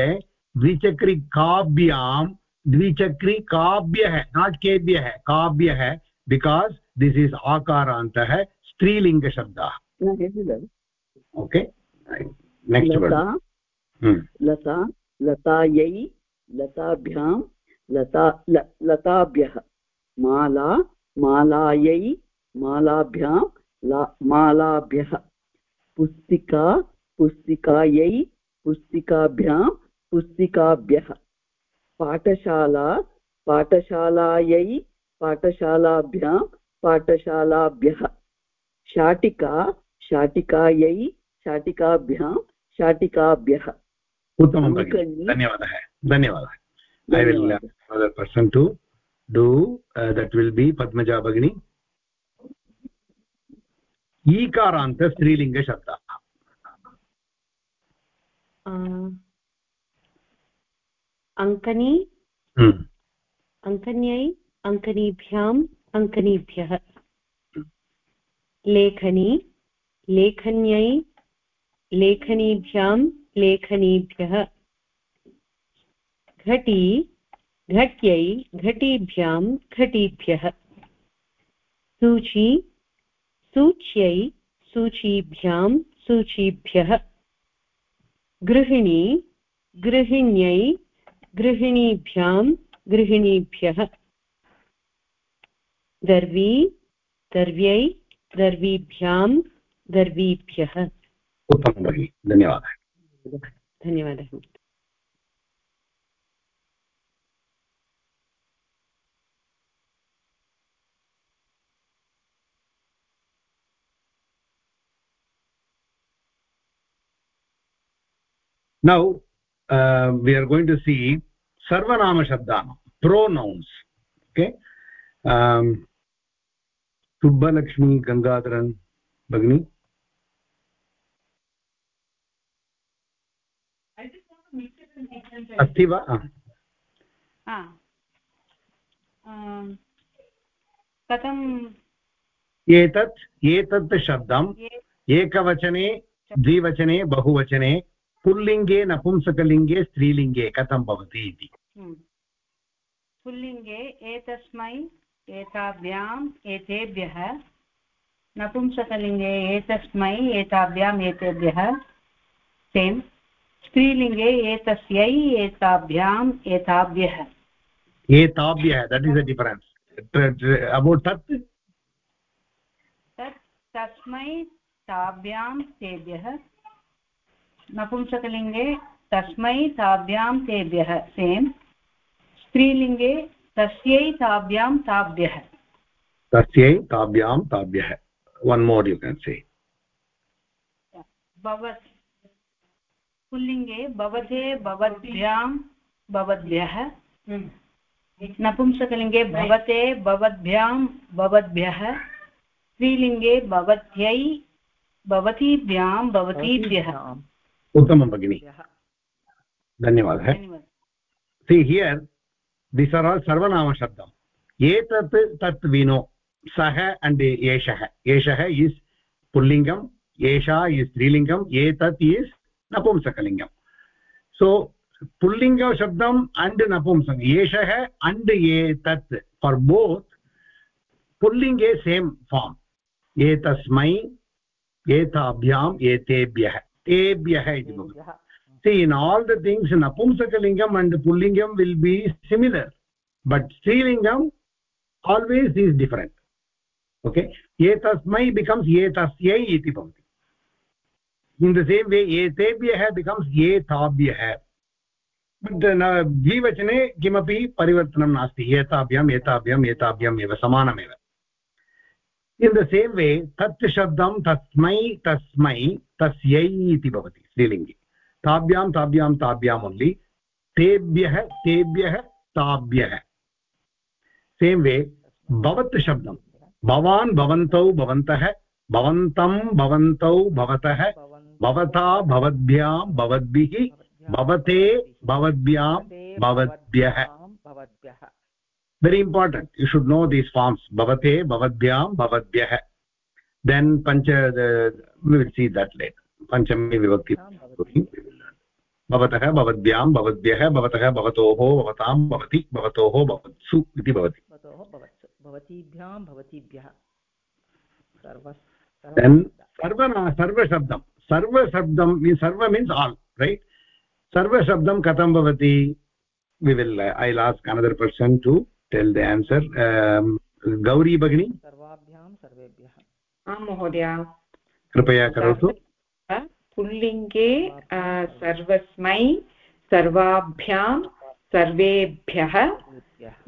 द्विचक्रिकाभ्यां द्विचक्रिकाभ्यः नाट् केभ्यः काभ्यः बिकास् दिस् इस् आकारान्तः स्त्रीलिङ्गशब्दाः। ओके लता लतायै लताभ्यां लता लताभ्यः। माला मालायै मालाभ्यां मालाभ्यः। पुस्तिका पुस्तिकायै पुस्तिकाभ्यां पुस्तिकाभ्यः। पाठशाला पाठशालायै पाठशालाभ्यां पाठशालाभ्यः। शाटिका शाटिकायै शाटिकाभ्यां शाटिकाभ्यः। उत्तमं धन्यवादः धन्यवादः। I will other person to do that will be Padmaja भगिनी ईकारान्त स्त्रीलिङ्गशब्दः अङ्कनी। अङ्कन्यै अङ्कनीभ्याम् अङ्कनीभ्यः लेखनी लेखन्यै लेखनीभ्यां लेखनीभ्यः घटी घट्यै घटीभ्यां घटीभ्यः सूची सूच्यै सूचीभ्यां सूचीभ्यः गृहिणी गृहिण्यै गृहिणीभ्यां गृहिणीभ्यः। दर्वी दर्व्यै दर्वीभ्यां दर्वीभ्यः। उत्तमं भगिनि धन्यवादः। धन्यवादः। Now uh, we are going to see sarvanama shabdana pronouns okay um subbalakshmi gangadharan bagni अस्ति वा कथम् एतत् एतत् शब्दम् एकवचने द्विवचने बहुवचने पुल्लिङ्गे नपुंसकलिङ्गे स्त्रीलिङ्गे कथं भवति इति? हम्म। पुल्लिङ्गे एतस्मै एताभ्याम् एतेभ्यः नपुंसकलिङ्गे एतस्मै एताभ्याम् एतेभ्यः सेम्। स्त्रीलिङ्गे एतस्यै एताभ्याम् एताभ्यः। एताभ्यः that is the difference about तत्? तत् तस्मै ताभ्यां तेभ्यः। नपुंसकलिङ्गे तस्मै ताभ्यां तेभ्यः। सेम्। स्त्रीलिङ्गे तस्यै ताभ्यां ताभ्यः। तस्यै ताभ्यां ताभ्यः। One more you can say भवत्। पुल्लिङ्गे भवते भवद्भ्यां भवद्भ्यः। नपुंसकलिङ्गे भवते भवद्भ्यां भवद्भ्यः। स्त्रीलिङ्गे भवत्यै भवतीभ्यां। भवतीभ्यः। उत्तमं भगिनि। धन्यवादः। See here this are all सर्वनामशब्दम् एतत् तत् विनो सः अण्ड् एषः एषः इस् पुल्लिङ्गम् एषा इस् स्त्रीलिङ्गम् एतत् इस् नपुंसकलिङ्गम् सो पुल्लिङ्गशब्दम् अण्ड् नपुंसक एषः अण्ड् एतत् फार् बोत् पुल्लिङ्गे सेम् फार्म् एतस्मै एताभ्याम् एतेभ्यः तेभ्यः इति भवति। इन् आल् द थिङ्ग्स् नपुंसकलिङ्गम् अण्ड् पुल्लिङ्गं विल् बि सिमिलर् बट् स्त्रीलिङ्गम् आल्वेस् ईस् डिफरेण्ट् ओके एतस्मै बिकम्स् एतस्यै इति भवति इन् द सेम् वे एतेभ्यः बिकम्स् एताभ्यः द्विवचने किमपि परिवर्तनं नास्ति एताभ्याम् एताभ्याम् एताभ्याम् एव समानमेव इन् द सेम् वे तत् शब्दं तस्मै तस्मै तस्यै इति भवति स्त्रीलिङ्गे। ताभ्यां ताभ्यां ताभ्याम् ओन्लि तेभ्यः तेभ्यः, ताभ्यः। सेम् वे भवत् शब्दं भवान् भवन्तौ भवन्तः, भवन्तं भवन्तौ भवतः, भवता भवद्भ्यां भवद्भिः, भवते भवद्भ्यां भवद्भ्यः। भवद्भ्यः very important, you should know these forms. bhavate bhavadbyam bhavadbyah then pancha the, we will see that later panchami vibhakti भवतः भवद्भ्यां भवद्भ्यः भवतः भवतोः भवतां भवति भवतोः भवत्सु इति भवति भवतोः भवत्सु भवतीभ्यां भवतीभ्यः sarva means all right sarvashabdam katam bhavati we will uh, i'll ask another person to tell the answer um, gauri bagini सर्वाभ्यां सर्वेभ्यः आं महोदय कृपया करोतु पुल्लिङ्गे सर्वस्मै सर्वाभ्यां सर्वेभ्यः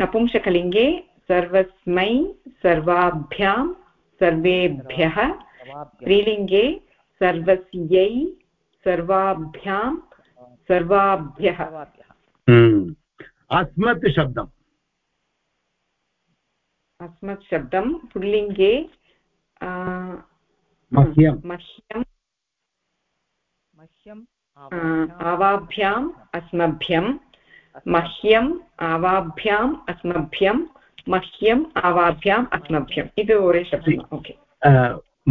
नपुंसकलिङ्गे सर्वस्मै सर्वाभ्यां सर्वेभ्यः स्त्रीलिङ्गे सर्वस्यै सर्वाभ्यां सर्वाभ्यः अस्मत् शब्दम् अस्मत् शब्दं पुल्लिङ्गे मह्यं मह्यं मह्यम् आवाभ्याम् अस्मभ्यं मह्यम् आवाभ्याम् अस्मभ्यं मह्यम् आवाभ्याम् अस्मभ्यम् इति ओरे शब्दः ओके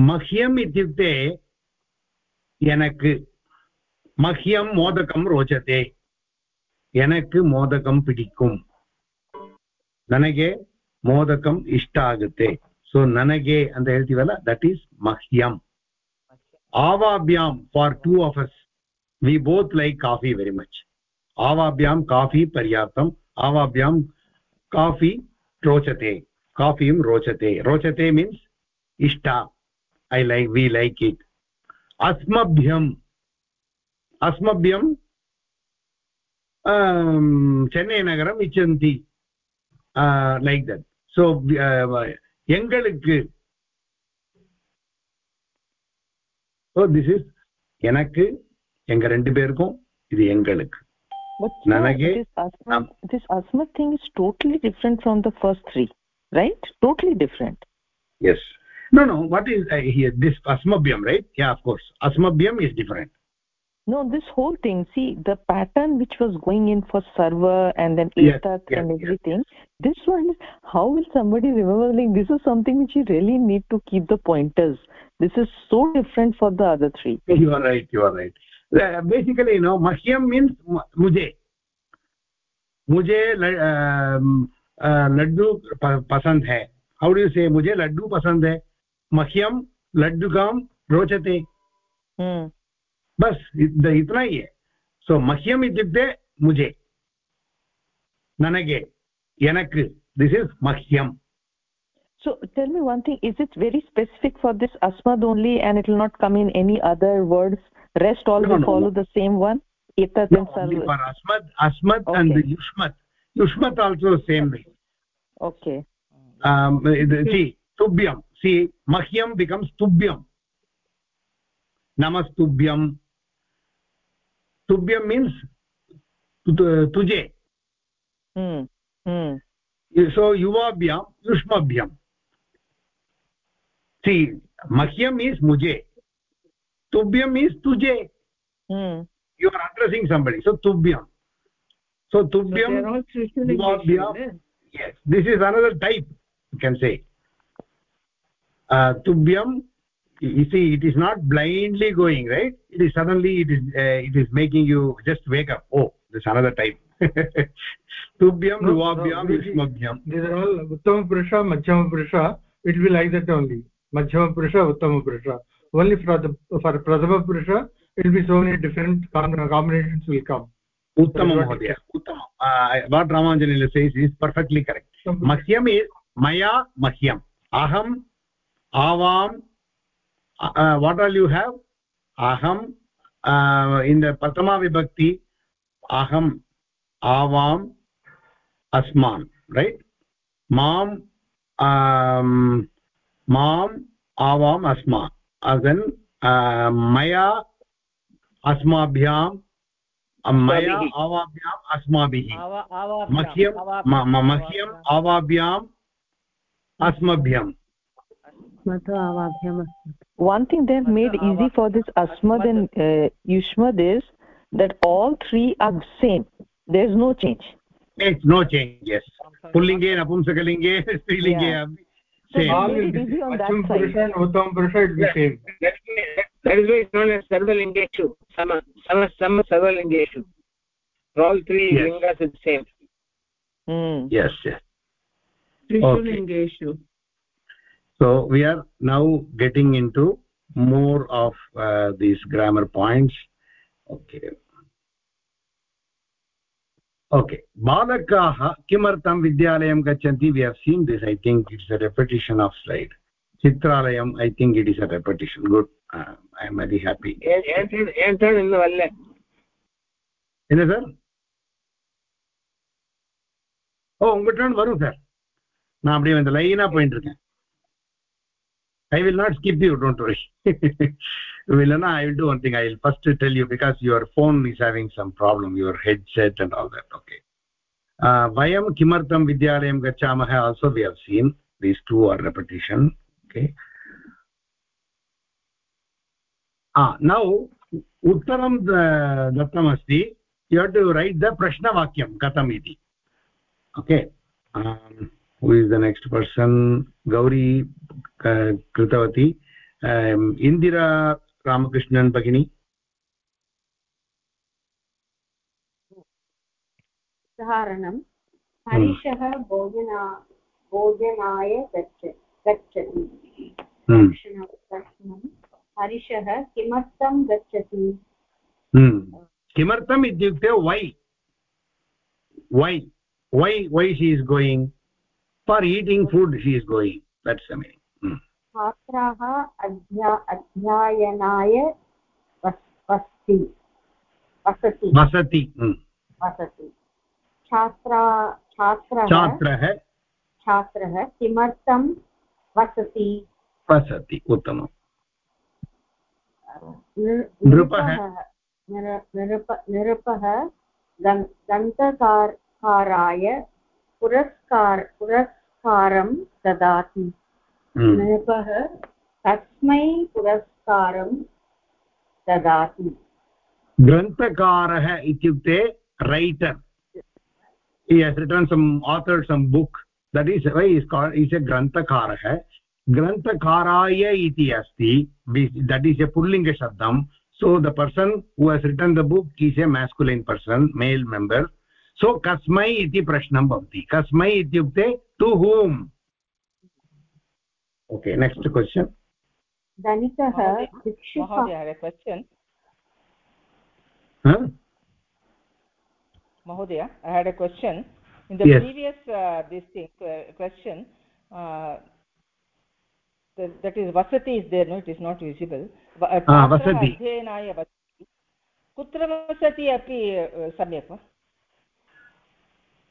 मह्यम् इत्युक्ते எனக்கு மஹ்யம் மோதகம் ரோச்சதே எனக்கு மோதகம் பிடிக்கும் ನನಗೆ ಮೋದಕಂ ಇಷ್ಟ ಆಗುತ್ತೆ so nanage and heltivala that is mahyam avabhyam for two of us we both like coffee very much avabhyam coffee paryaptam avabhyam coffee rochate coffeeum rochate rochate means ishta i like we like it asmabhyam asmabhyam um chennai nagaram ichanti uh, like that so uh, எங்களுக்கு so this is எனக்கு எங்க ரெண்டு பேருக்கும் இது எங்களுக்கு ನನಗೆ this asmat thing is totally different from the first three right totally different yes no no what is uh, here this asmabhyam right yeah of course asmabhyam is different no this whole thing see the pattern which was going in for server and then yes, yes, and everything yes. this one how will somebody remember? Like this is something which you really need to keep the pointers. This is so different for the other three. (laughs) You are right you are right. Uh, basically you know mahyam means mujhe. Mujhe um, uh, laddu pasand hai. How do you say mujhe? Laddu pasand hai. Mahyam laddukam rochate. Hmm. बस इत- इतना ही है सो मह्यम इत्युक्ते मुझे ನನಗೆ ಎನಕ್ this is ಮಹ್ಯಂ so tell me one thing is it very specific for this asmad only and it will not come in any other words rest all No, will no, follow no. the same one etat No, and only sarva for asmad asmad and Okay. yushmat yushmat also same way okay um, it- see tubhyam see mahyam becomes tubhyam namastubhyam tubhyam means tu- tuje hmm hmm so yuvabhyam yushmabhyam see mahyam is mujhe tubhyam is tuje hmm you are addressing somebody. So tubhyam so tubhyam They're all Trishula Yuvabhyam. English, yes. This is another type you can say. Uh, tubhyam you see it is not blindly going right it is suddenly it is uh, it is making you just wake up oh there's another type tubhyam ruvabhyam Guruji. these are all uttama purusha madhyama purusha it will be like that only madhyama purusha uttama purusha only for the for prathama purusha it will be so many different combinations will come uttama mahodaya uttama uh, what ramanjanila says is perfectly correct मह्यम् is मया मह्यम् अहम् आवाम् what all you have अहम् in the प्रथमा विभक्ति अहम् आवाम् अस्मान् रैट् माम् माम् आवाम् अस्मान् देन् मया अस्माभ्यां मया अस्माभिः। आवाभ्याम् अस्माभिः Ava- avabhyam, मह्यं avabhyam, म- म- मह्यम् आवाभ्याम् अस्मभ्यम् मधु आवाभ्याम् अस्मत् one thing they have made easy for this asmad and uh, yushmad is that all three are same there is no change it's no change yes pullinge napumsakalinge strilinge (laughs) Yeah. yeah. same all will Made be it easy on that Macham side. Purusha and Uttam Purusha it will be same. That is- that is why it's known as sarvalingeshu sama sama sama sarvalingeshu all three Yes. lingas is same Hmm. yes yes त्रिषु Okay. लिङ्गेषु so we are now getting into more of uh, these grammar points okay okay balakaah kimartam vidyalayam gachanti we have seen this i think it's a repetition of slide chitralayam i think it is a repetition good uh, i am very happy ஏன் ஏன் turn ஏன் turn இன்னும் வரல என்ன sir ஓ உங்க turn வரும் sir நான் அப்படியே இந்த லைனா போயிட்டு இருக்கேன் i will not skip you don't worry vilana i will do one thing i will first tell you because your phone is having some problem your headset and all that okay vayam kimartham vidyalayam gachamah also we have seen these two are repetition okay ah now uttaram dattam asti you have to write the prashna vakyam katam iti okay um, who is the next person Gauri कृतवती इन्दिरा रामकृष्णन् भगिनी उदाहरणं हरीशः भोजना भोजनाय गच्छ गच्छति. प्रश्न- हरीशः किमर्थं गच्छति Hmm. किमर्थम् इत्युक्ते why why why why she is going for eating food she is going that's the meaning छात्राः अध्या अध्ययनाय वसति। वसति। वसति। Hmm. वसति। छात्रा छात्रः छात्रः। छात्रः किमर्थं वसति? वसति। उत्तमम्। निर- नृपः। निर- पुरस्कार पुरस्कारं ददाति Hmm. नृपः कस्मै पुरस्कारं ददाति ग्रन्थकारः इत्युक्ते writer he has written some authored some book that is why is called is a grantakarah grantakaraya iti asti that is a pullinga shabdam so the person who has written the book is a masculine person male member so kasmai iti prashnam bhavati kasmai ityukte to whom okay next question धनिकः Mahoday- भिक्षुकः Mahoday, I have a question. huh? Mahodaya, I had a question. In the Yes. previous uh, this thing, uh, question, uh, the, that is vasati is there, no, it is not visible. Va- uh, Ah, छात्रः vasati. अध्ययनाय वसति कुत्र वसति अपि uh, सम्यक् वा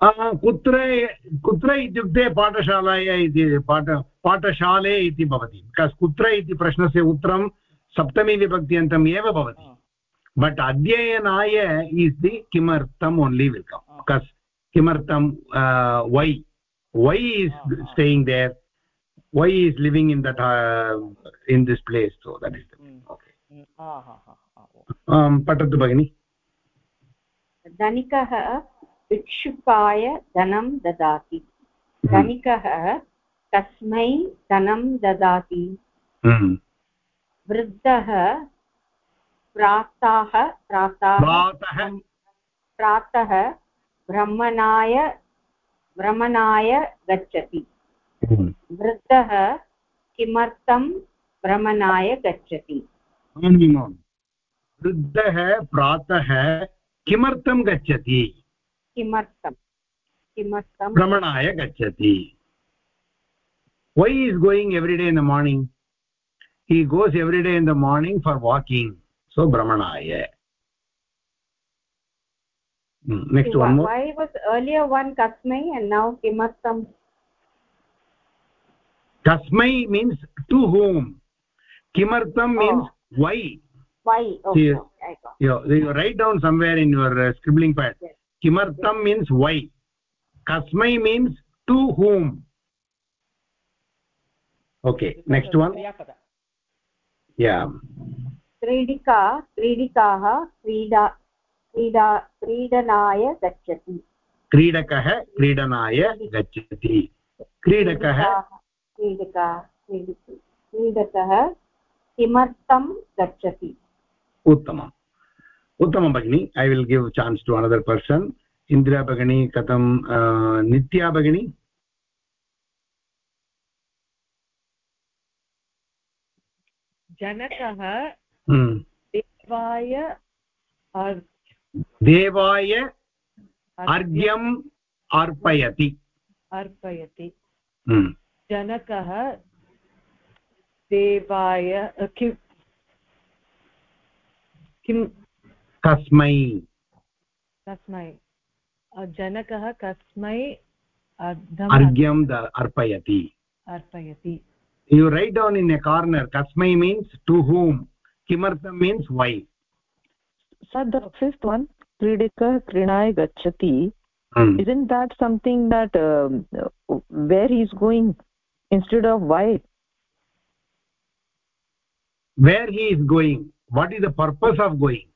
कुत्र कुत्र इत्युक्ते पाठशालाय इति पाठ पाठशाले इति भवति बिकास् कुत्र इति प्रश्नस्य उत्तरं सप्तमी विभक्त्यन्तम् एव भवति बट् अध्ययनाय इस् दि किमर्थम् only will come Ah. Because किमर्थं why why is. Staying there why is living in that in this place so that is okay. पठतु भगिनि धनिकः भिक्षुकाय धनं ददाति। धनिकः कस्मै धनं ददाति। हम्म। वृद्धः प्रातः प्रातः प्रातः। प्रातः भ्रमणाय भ्रमणाय गच्छति। हम्म। वृद्धः किमर्थं भ्रमणाय गच्छति? वृद्धः प्रातः किमर्थं गच्छति? किमर्थं किमर्थं भ्रमणाय गच्छति why he is going every day in the morning he goes every day in the morning for walking so brahmanaya hmm. next one more why was earlier one kasmai and now kimartam kasmai means to whom kimartam means why why okay, Yes. okay i got you, you write down somewhere in your uh, scribbling pad Yes. किमर्थं means why कस्मै means to whom okay next one क्रीडिका क्रीडिकाः क्रीडा क्रीडा क्रीडनाय गच्छति। क्रीडकः क्रीडनाय गच्छति। क्रीडकः? क्रीडिका क्रीडति क्रीडकः किमर्थं गच्छति? उत्तमम्। उत्तमं भगिनि I will give chance to another person Indira भगिनी कथं नित्या भगिनी जनकः। देवाय देवाय अर्घ्यम् अर्पयति अर्पयति। जनकः देवाय किं किं कस्मै कस्मै जनकः कस्मै अर्घ्यं अर्पयति। अर्पयति। You write down in a corner कस्मै मीन्स् टु हूम् किमर्थं मीन्स् वै फिफ्त् वन् क्रीडकः क्रीडाय गच्छति। In that something that where he's going institute of why where he is going what is the purpose of going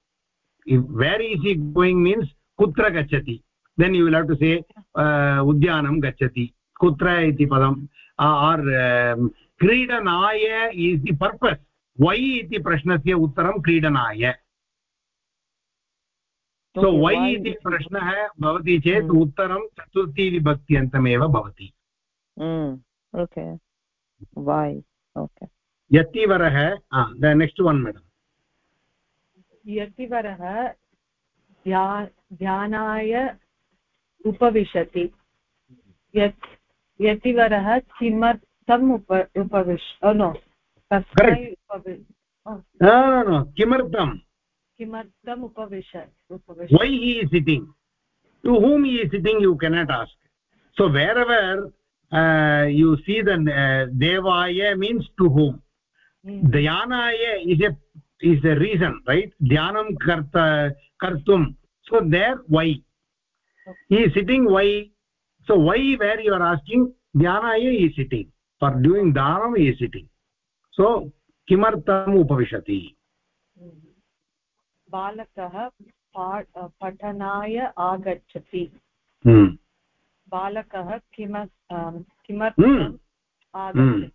where is he going means kutra gachati then you will have to say uh, udyanam gachati kutra iti padam uh, or um, क्रीडनाय is the purpose why इति प्रश्नस्य उत्तरं क्रीडनाय सो वै इति प्रश्नः भवति चेत् hmm. उत्तरं चतुर्थीविभक्त्यन्तमेव भवति ओके वै ओके यतिवरः नेक्स्ट् वन् मेडम् यतिवरः ध्यानाय उपविशति। यत् यतिवरः किमर् तम् उप उपविश नो तस्मै किमर्थं किमर्थम्? उपविश why he is sitting to whom he is sitting you can't ask so wherever you see the देवाय means to whom ध्यानाय is a is the reason right ध्यानं कर्त कर्तुं so there why he sitting why so why where you are asking dhyanaya is sitting for doing dhanam he is sitting so kimartam upavishati बालकः पठनाय आगच्छति बालकः किम किमर्थम् आगच्छति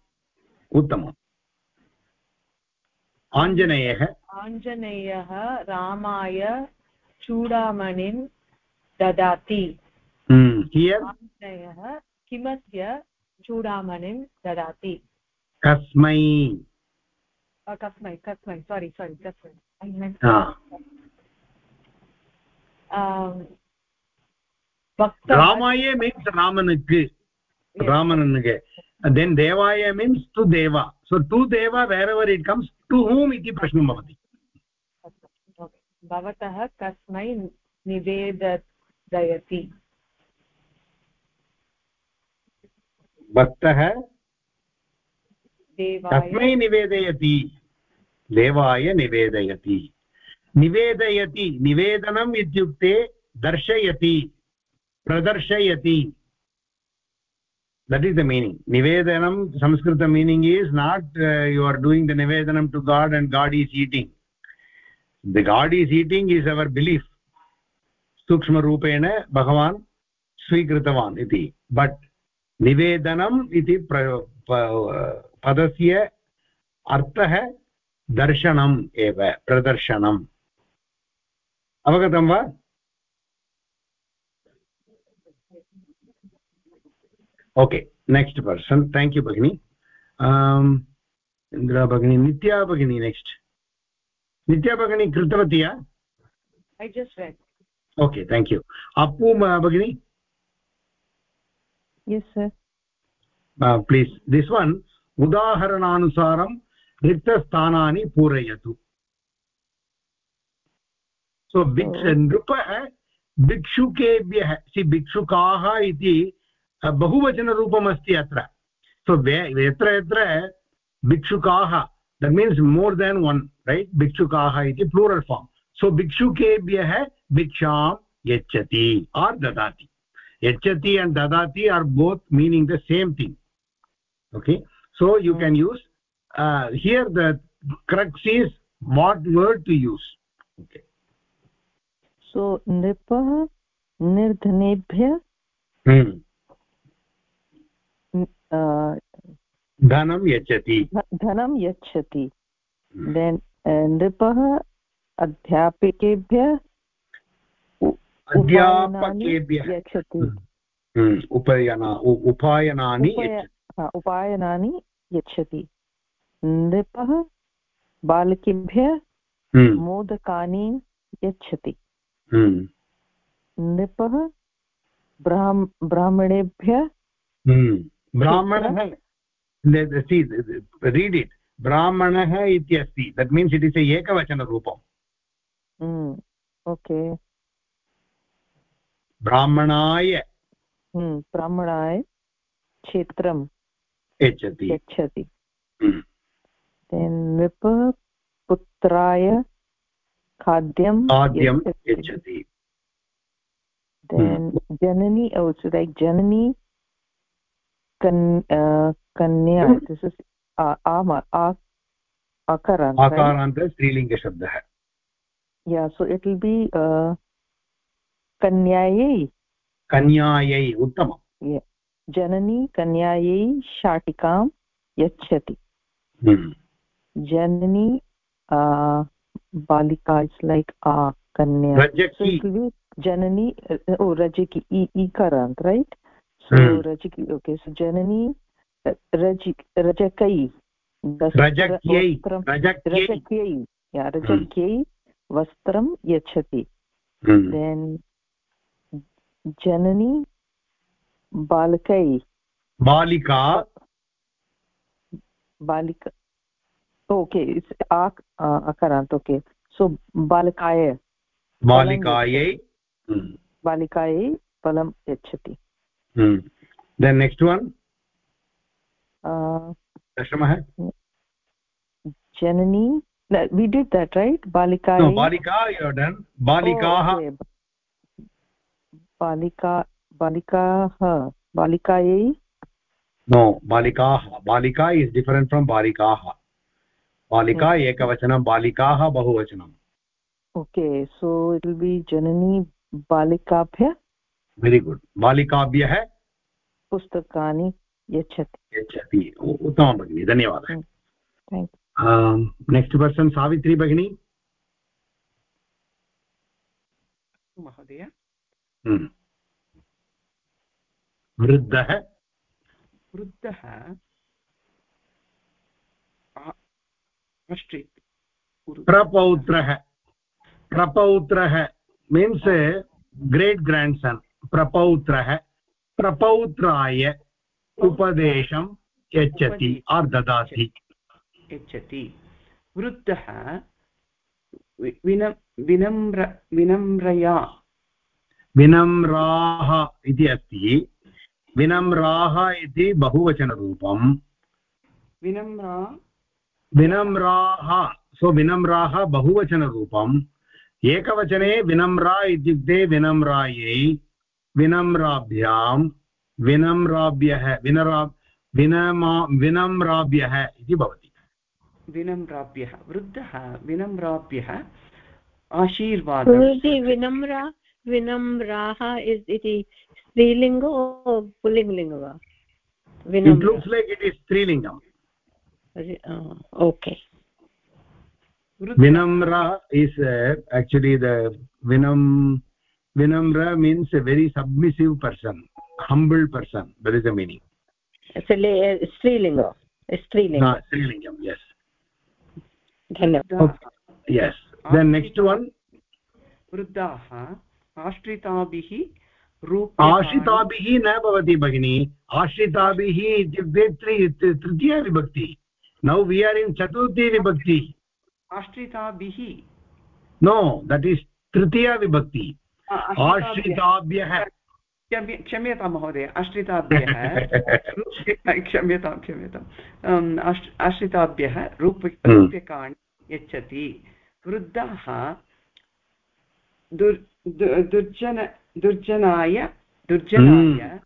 उत्तमम् आञ्जनेयः आञ्जनेयः रामाय चूडामणिं ददाति आञ्जनेयः किमस्य चूडामणिं ददाति कस्मै कस्मै कस्मै सारि सारि कस्मै रामाय मीन्स् रामनुक् रामननुगे देन् देवाय मीन्स् टु देव so to Dev wherever it comes to whom इति प्रश्नं भवति। भवतः कस्मै निवेदयति। भक्तः कस्मै निवेदयति देवाय निवेदयति। निवेदयति निवेदनम् इत्युक्ते दर्शयति प्रदर्शयति। That is the meaning nivedanam sanskrit meaning is not uh, you are doing the nivedanam to god and god is eating the god is eating is our belief सूक्ष्म रूपेण भगवान् स्वीकृतवान् इति बट् निवेदनम् इति पदस्य अर्थः दर्शनम् एव प्रदर्शनम् अवगतं वा okay next person thank you भगिनि इन्द्रा भगिनी नित्या भगिनी नेक्स्ट् नित्या भगिनी कृतवती ओके थेङ्क् यू अप्पु भगिनी yes sir. Uh, please this one उदाहरणानुसारं रिक्तस्थानानि पूरयतु सो भिक्ष नृपः भिक्षुकेभ्यः सि भिक्षुकाः इति बहुवचनरूपम् अस्ति अत्र. सो यत्र यत्र भिक्षुकाः that means more than one right भिक्षुकाः इति प्लूरल् फार्म् सो भिक्षुकेभ्यः भिक्षां यच्छति आर् ददाति. यच्छति अण्ड् ददाति are both meaning the same thing okay so you can use here the crux is what word to use okay so नृपः निर्धनेभ्य धनं यच्छति। धनं यच्छति। देन् नृपः अध्यापकेभ्य अध्यापकेभ्यः। यच्छति। उपयना उपायनानि उपायनानि यच्छति। नृपः बालकेभ्य मोदकानि यच्छति। नृपः ब्राह्मणः रीड् इट् ब्राह्मणः इत्यस्ति. दट् मीन्स् इट् इस् एकवचनरूपम् ओके ब्राह्मणाय ब्राह्मणाय क्षेत्रं यच्छति यच्छति नृप पुत्राय खाद्यं खाद्यं यच्छति janani also like हम्म। स्त्रीलिङ्गशब्दः। सो इट् विल् बि कन्यायै। कन्यायै उत्तमम्। जननी कन्यायै शाटिकां यच्छति। हम्म। जननी बालिका इस् लैक् आ कन्या। जननी ओ रजकी ईकारान्त् right so hmm. rajiki okay so janani uh, rajik rajakai hmm. then janani balakai balika balika okay it's ak uh, akarant okay so बालिकायै बालिकायै फलं यच्छति देन् नेक्स्ट् वन् दशमः जननी we did that right balika no balika you have done balikaah oh, okay. balika balikaah balikayai no balikaah balika is different from balikaah balika hmm. ekavachanam balikaah bahuvachanam okay so it will be janani very good. balikabhyah पुस्तकानि यच्छति। यच्छति। उत्तमं भगिनि धन्यवादः। Next person Savitri भगिनी? महोदय। वृद्धः? वृद्धः प्रपौत्रः। प्रपौत्रः। मीन्स् ग्रेट् ग्राण्ड् सन् प्रपौत्रः प्रपौत्राय उपदेशं यच्छति आर् ददाति यच्छति। वृद्धः विनम्र विनम्रया। विनम्राः इति अस्ति। विनम्राः इति बहुवचनरूपं विनम्रा। विनम्राः सो विनम्राः बहुवचनरूपम्। एकवचने विनम्रा इत्युक्ते विनम्रायै। विनम्राभ्यां विनम्राभ्यः विनरा विनमा विनम्राभ्यः इति भवति। विनम्राभ्यः वृद्धः विनम्राभ्यः आशीर्वादः। विनम्रा विनम्राः इति स्त्रीलिङ्गो पुल्लिङ्गलिङ्ग वा? it looks like it is strilingam uh, okay vinamra is uh, actually the vinam vinamra means a very submissive person humble person that is the meaning it's a strilinga strilinga no strilingam yes dhanyawad yes then next one वृद्धाः आश्रिताभिः आश्रिताभिः न भवति भगिनी आश्रिताभिः इत्युक्ते त्रि तृतीया विभक्ति नौ वि आर् in चतुर्थी विभक्ति आश्रिताभिः नो दट् इस् तृतीया विभक्ति आश्रिताभ्यः। क्षम्यतां महोदय आश्रिताभ्यः। (laughs) क्षम्यतां क्षम्यताम् आश्रिताभ्यः रूप रूप्यकाणि यच्छति। वृद्धाः दुर् दुर्जन दुर्जनाय दुर्जनाय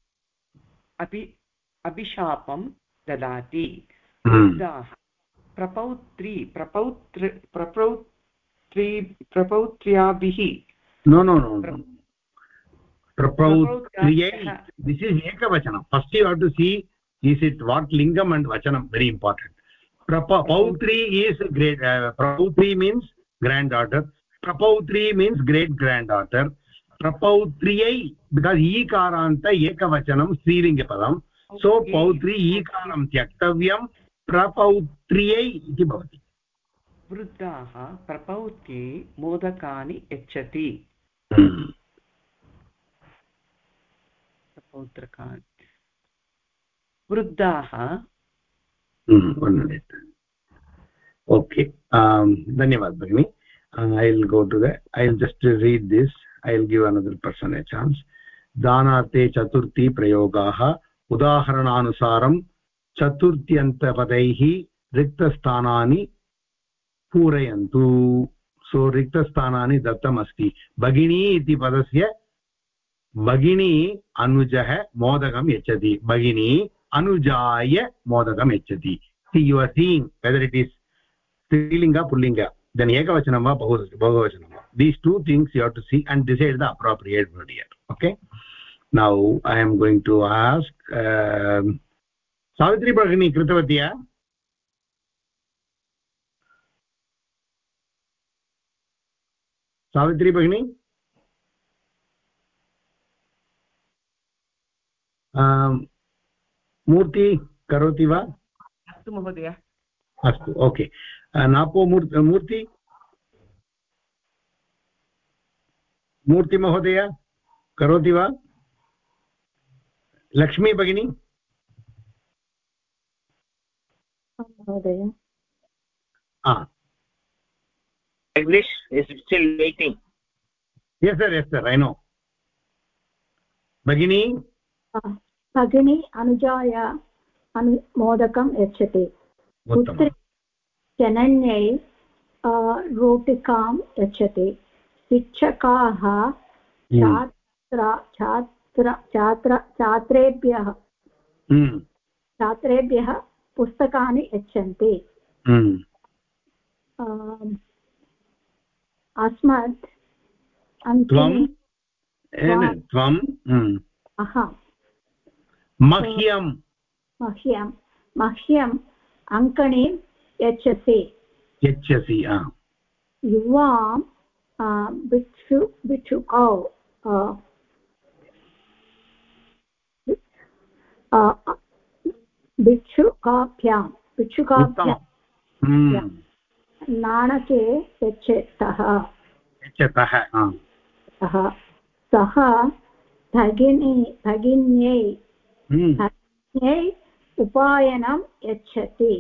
अपि अभिशापं ददाति। वृद्धाः प्रपौत्री प्रपौत्र प्रपौत्री प्रपौत्र्याभिः नो नो नो प्रपौत्र्यै दिस् इस् एकवचनं first you have to see is it what lingam and vachanam very important prapautri is great uh, prapautri means granddaughter prapautri means great granddaughter prapautriyai because ikaranta ekavachanam strilinga padam so pautri ikaram tyaktavyam prapautriyai iti bhavati वृद्धाः प्रपौत्ये मोदकानि यच्छति प्रपौत्रकानि वृद्धाः? Okay धन्यवाद भगिनि. I will go to the I will just read this I will give another person a chance दानार्थे चतुर्थी प्रयोगाः। उदाहरणानुसारं चतुर्थ्यन्तपदैः रिक्तस्थानानि पूरयन्तु। सो रिक्तस्थानानि दत्तमस्ति। भगिनी इति पदस्य भगिनी अनुजः मोदकं यच्छति। भगिनी अनुजाय मोदकं यच्छति। See you are seeing whether it is स्त्रीलिङ्ग, पुल्लिङ्ग। देन् एकवचनं वा बहु बहुवचनं वा? These two things you have to see and decide the appropriate word here okay now I am going to ask Savitri भगिनी कृतवती सावित्री भगिनी मूर्ति करोति वा? अस्तु महोदय। अस्तु ओके। नापो मूर् मूर्ति? मूर्तिमहोदय करोति वा? लक्ष्मी भगिनी महोदय। English is still waiting. Yes sir yes sir i know. भगिनी भगिनी अनुजाय अनु मोदकं यच्छति पुत्री जनन्यै रोटिकां यच्छति शिक्षकाः छात्र छात्र छात्र छात्रेभ्यः छात्रेभ्यः पुस्तकानि यच्छन्ति अस्मत् त्वं? अहं। मह्यं। मह्यं। मह्यम् अङ्कणीं यच्छसि। यच्छसि युवां भिक्षु भिक्षुकौ भिक्षुकाभ्यां। भिक्षुकाभ्यां। नाणके यच्छतः यच्छतः सः भगिनी भगिन्यै भगिन्यै उपायनं यच्छति।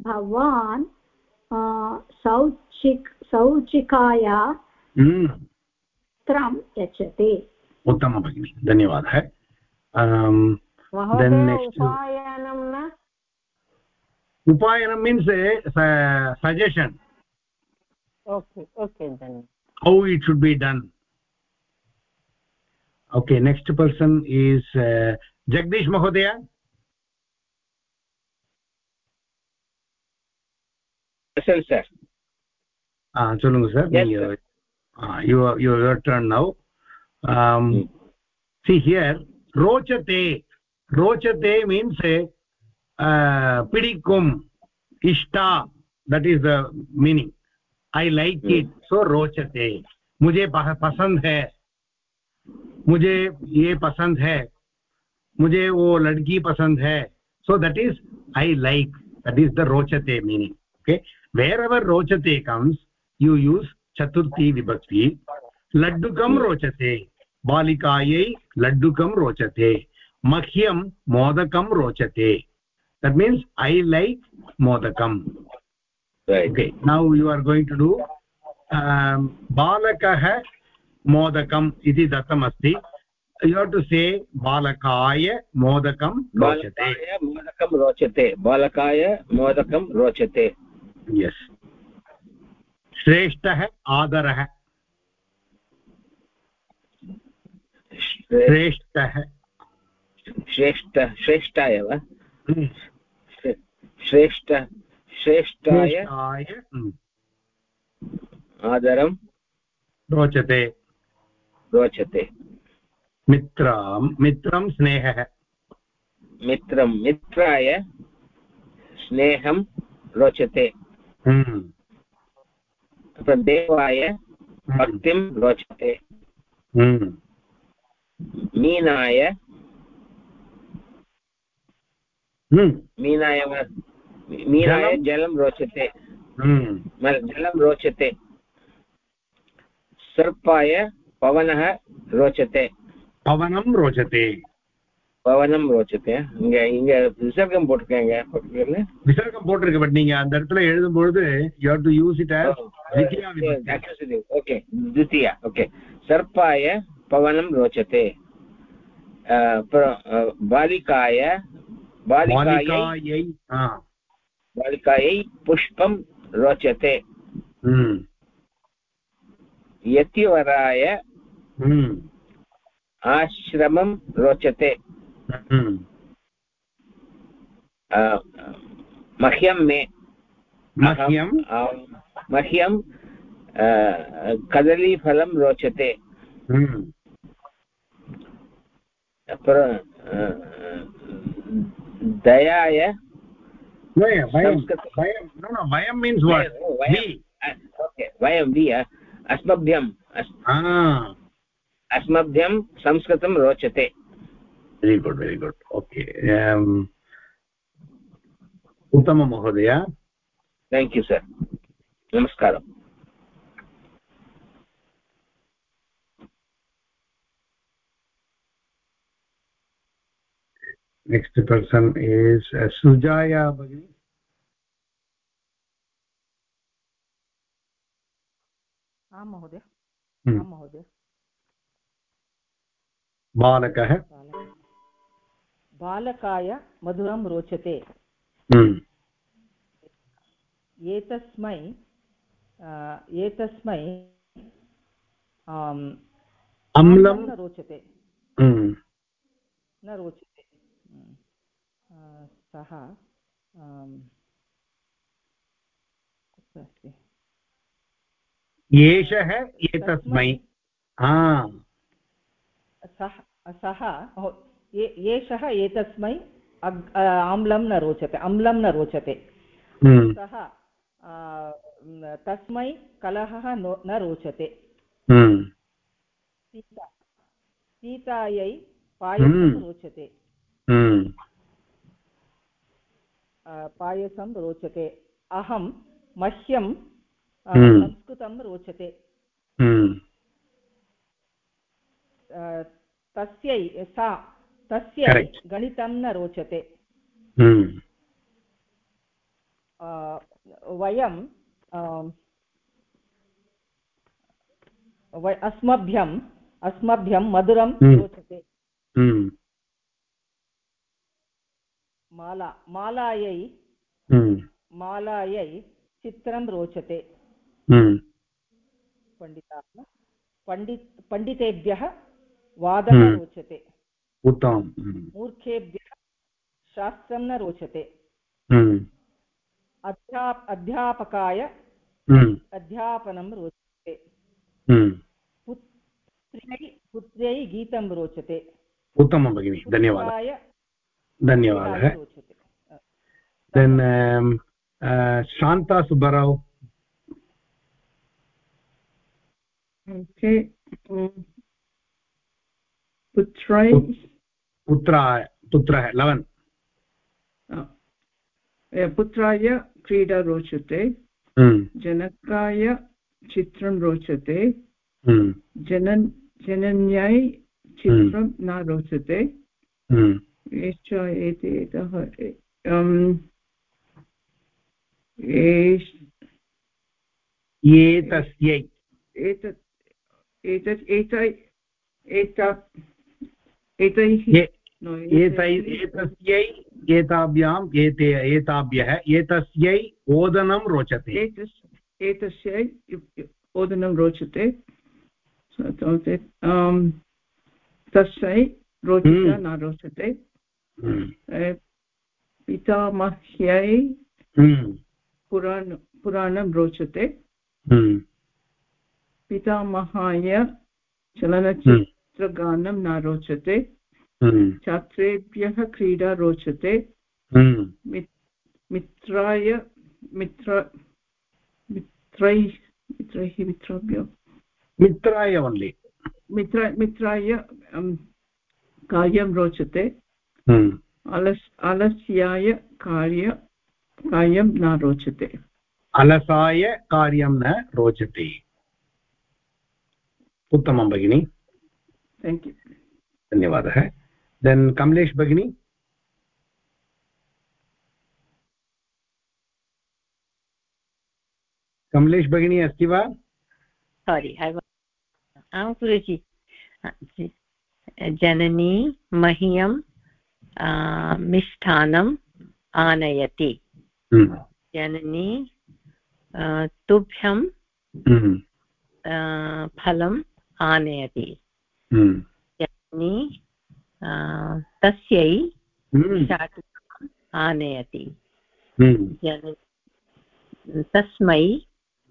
भवान् सौचिक् सौचिकाया चित्रं यच्छति। उत्तमं भगिनि धन्यवादः। उपायनं न upayanam means a suggestion. Okay okay then. How it should be done. Okay next person is uh, jagdish mahodaya. Yes sir ah solunga sir. Yes, you, uh, you your turn now. Um hmm. see here rochate. Rochate means pidikum ishta that is the meaning. I like hmm. it so rochate मुझे पसंद है मुझे ये पसंद है मुझे वो लड़की पसंद है so that is I like that is the रोचते मीनिंग ओके वेर एवर् रोचते कम्स् यु यूस् चतुर्थी विभक्ति लड्डुकं रोचते बालिकायै लड्डुकं रोचते मह्यं मोदकं रोचते that means i like modakam right okay now you are going to do um, balakah modakam iti datam asti you have to say balakaya modakam rochate balakaya modakam rochate balakaya modakam rochate yes श्रेष्ठः आदरः श्रेष्ठः श्रेष्ठ श्रेष्ठाय वा श्रेष्ठ श्रेष्ठाय आदरं रोचते। रोचते। मित्रं मित्रं स्नेहः। मित्रं मित्राय स्नेहं रोचते। देवाय भक्तिं रोचते। मीनाय मीनाय वा- मीनाय जलं? जलं रोचते हम्म, म- जलं रोचते सर्पाय पवनः रोचते पवनं रोचते பவனம் ரோச்சத்தை இங்க இங்க விசர்க்கம் போட்டிருக்காங்க பர்டிகுலர்ல விசர்க்கம் போட்டிருக்கு பட் நீங்க அந்த இடத்துல எழுதும் பொழுது you have to use it as द्वितीया विभक्ति ओके द्वितीया ओके सर्पाय पवनं रोचते अ, प्र- अ, बालिकाय पुष्पं रोचते। हम्म, यतिवराय हम्म, आश्रमं रोचते। हम्म, मह्यं मे। मह्यं? मह्यं कदलीफलं रोचते। दयाय वयं संस्कृत- वयं no no वयं means what? we ओके वयं वि अस्मभ्यम् ah अस्मभ्यं संस्कृतं रोचते very good very good okay उत्तमं महोदय थेङ्क् यू सर् नमस्कारः next person is uh, sujaya bagini आं महोदय. आं महोदय बालकः बालक- बालकाय मधुरं रोचते. एतस्मै एतस्मै अम्लं न रोचते. न रोचते सः कुत्र अस्ति? एषः एतस्मै। सः सः एषः एतस्मै आम्लं न रोचते अम्लं न रोचते। Hmm. सः तस्मै कलहः न रोचते। Hmm. सीता सीतायै पायसं हम्म। रोचते। पायसं रोचते अहं मह्यं हम्म। संस्कृतं रोचते. अ, तस्यै सा तस्यै गणितं न रोचते Hmm. वयं अस्मभ्यम् अस्मभ्यं मधुरं हम्म। रोचते. माला मालायै Hmm. मालायै चित्रं रोचते Hmm. पण्डिताः पण्डित् पण्डितेभ्यः वादः हम्म। रोचते उत्तमं. मूर्खेभ्यः शास्त्रं न रोचते. अध्याप अध्यापकाय. अध्यापनं रोचते. पुत्र्यै पुत्र्यै गीतं रोचते उत्तमं भगिनि धन्यवादः पुत्राय धन्यवादः देन् शान्ता सुब्बाराव् putrai पुत्रा लवन् putraya. क्रीडा रोचते. जनकाय चित्रं रोचते. जनन् जनन्यै चित्रं न रोचते Hmm. एष एते एष- एतस्यै एताभ्याम् एते एताभ्यः एतस्यै ओदनं रोचते एतस् एतस्यै ओदनं रोचते um, तस्यै रोचते Hmm. न रोचते Hmm. Uh, पितामह्यै पुराण पुराणं रोचते पितामहाय चलनचित्रगानं न रोचते छात्रेभ्यः क्रीडा रोचते मित्- मित्राय मित्र मित्रै मित्रैः मित्राभ्य मित्राय ओन्लि मित्र मित्राय कार्यं रोचते अलस् अलस्याय कार्य कार्यं न रोचते अलसाय कार्यं न रोचते उत्तमं भगिनि थेङ्क् यू धन्यवादः देन् कमलेश् भगिनी कमलेश् भगिनी अस्ति वा सारि आं गुरुजि जननी मह्यं आ, मिष्टान्नम् आनयति। हम्म, जननी तुभ्यं हम्म, फलम् आनयति। हम्म, जननी तस्यै शाटिकाम् आनयति। तस्मै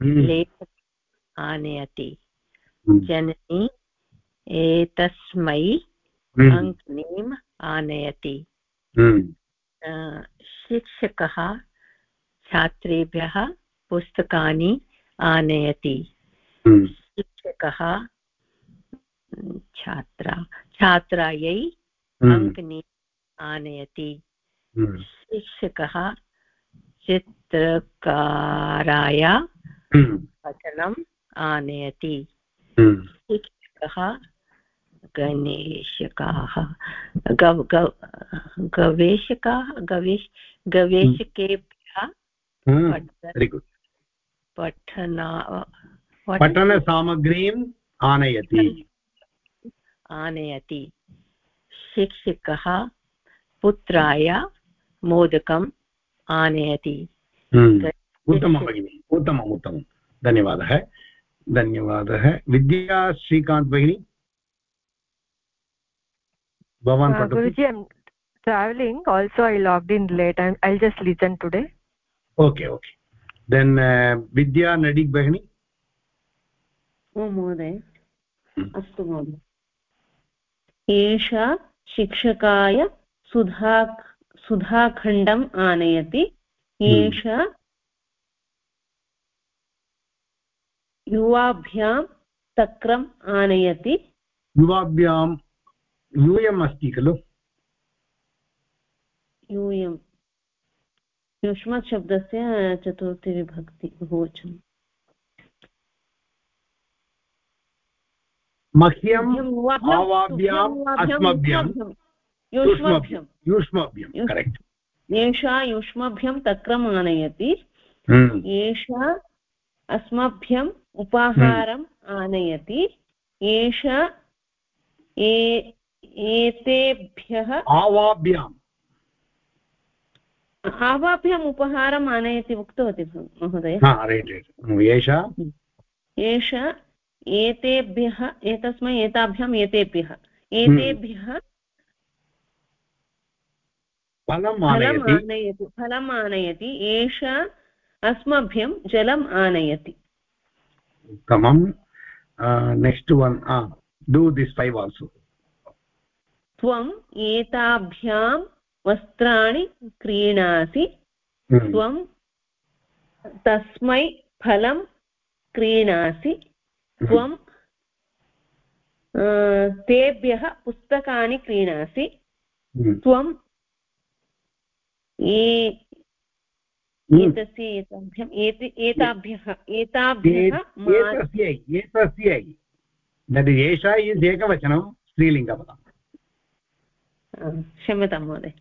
हम्म, आनयति। जननी एतस्मै अङ्कनीम् आनयति। हम्म, शिक्षकः छात्रेभ्यः पुस्तकानि आनयति। हम्म, शिक्षकः छात्रा छात्रायै हम्म, अङ्कनी आनयति। हम्म, शिक्षकः चित्रकाराय हम्म, पठनम् आनयति। हम्म, शिक्षकः गणेशकाः गव गव गवेषकाः गवेश गवेषकेभ्यः हम्म, गुड् पठना पठनसामग्रीम् आनयति। आनयति। शिक्षकः पुत्राय मोदकम् आनयति। हम्म, उत्तमं भगिनि उत्तमम् उत्तमं। धन्यवादः धन्यवादः। विद्या श्रीकान्त् भगिनी। भवान् Uh, Guruji, I'm traveling. Also, I logged in late. I'm, I'll just listen today. Okay okay then Vidya Nadig भगिनी ओ महोदय अस्तु महोदय एषा शिक्षकाय सुधा सुधाखण्डम् आनयति एषा युवाभ्यां तक्रम् आनयति युवाभ्यां यूयम् अस्ति खलु? यूयं युष्मत् शब्दस्य चतुर्थीविभक्ति बहुवचनं मह्यम् एषा युष्मभ्यं। तक्रम् आनयति। एषा अस्मभ्यम् उपाहारम् आनयति। एषा एतेभ्यः आवाभ्याम् आवाभ्यम् उपहारम् आनयति उक्तवती महोदय। हा एषा? एषा एतेभ्यः एतस्मै एताभ्याम् एतेभ्यः। एतेभ्यः फलम् आनयति। फलम् आनयति। एषा अस्मभ्यं जलम् आनयति। उत्तमं next one do this five also त्वम् एताभ्यां वस्त्राणि क्रीणासि। त्वं तस्मै फलं क्रीणासि। त्वं तेभ्यः पुस्तकानि क्रीणासि। त्वम् एतस्य एताभ्यम् एताभ्यः एताभ्यः एतस्यै एतस्यै। दट् एषा इस् एकवचनं स्त्रीलिङ्गपदम्। क्षम्यतां महोदय।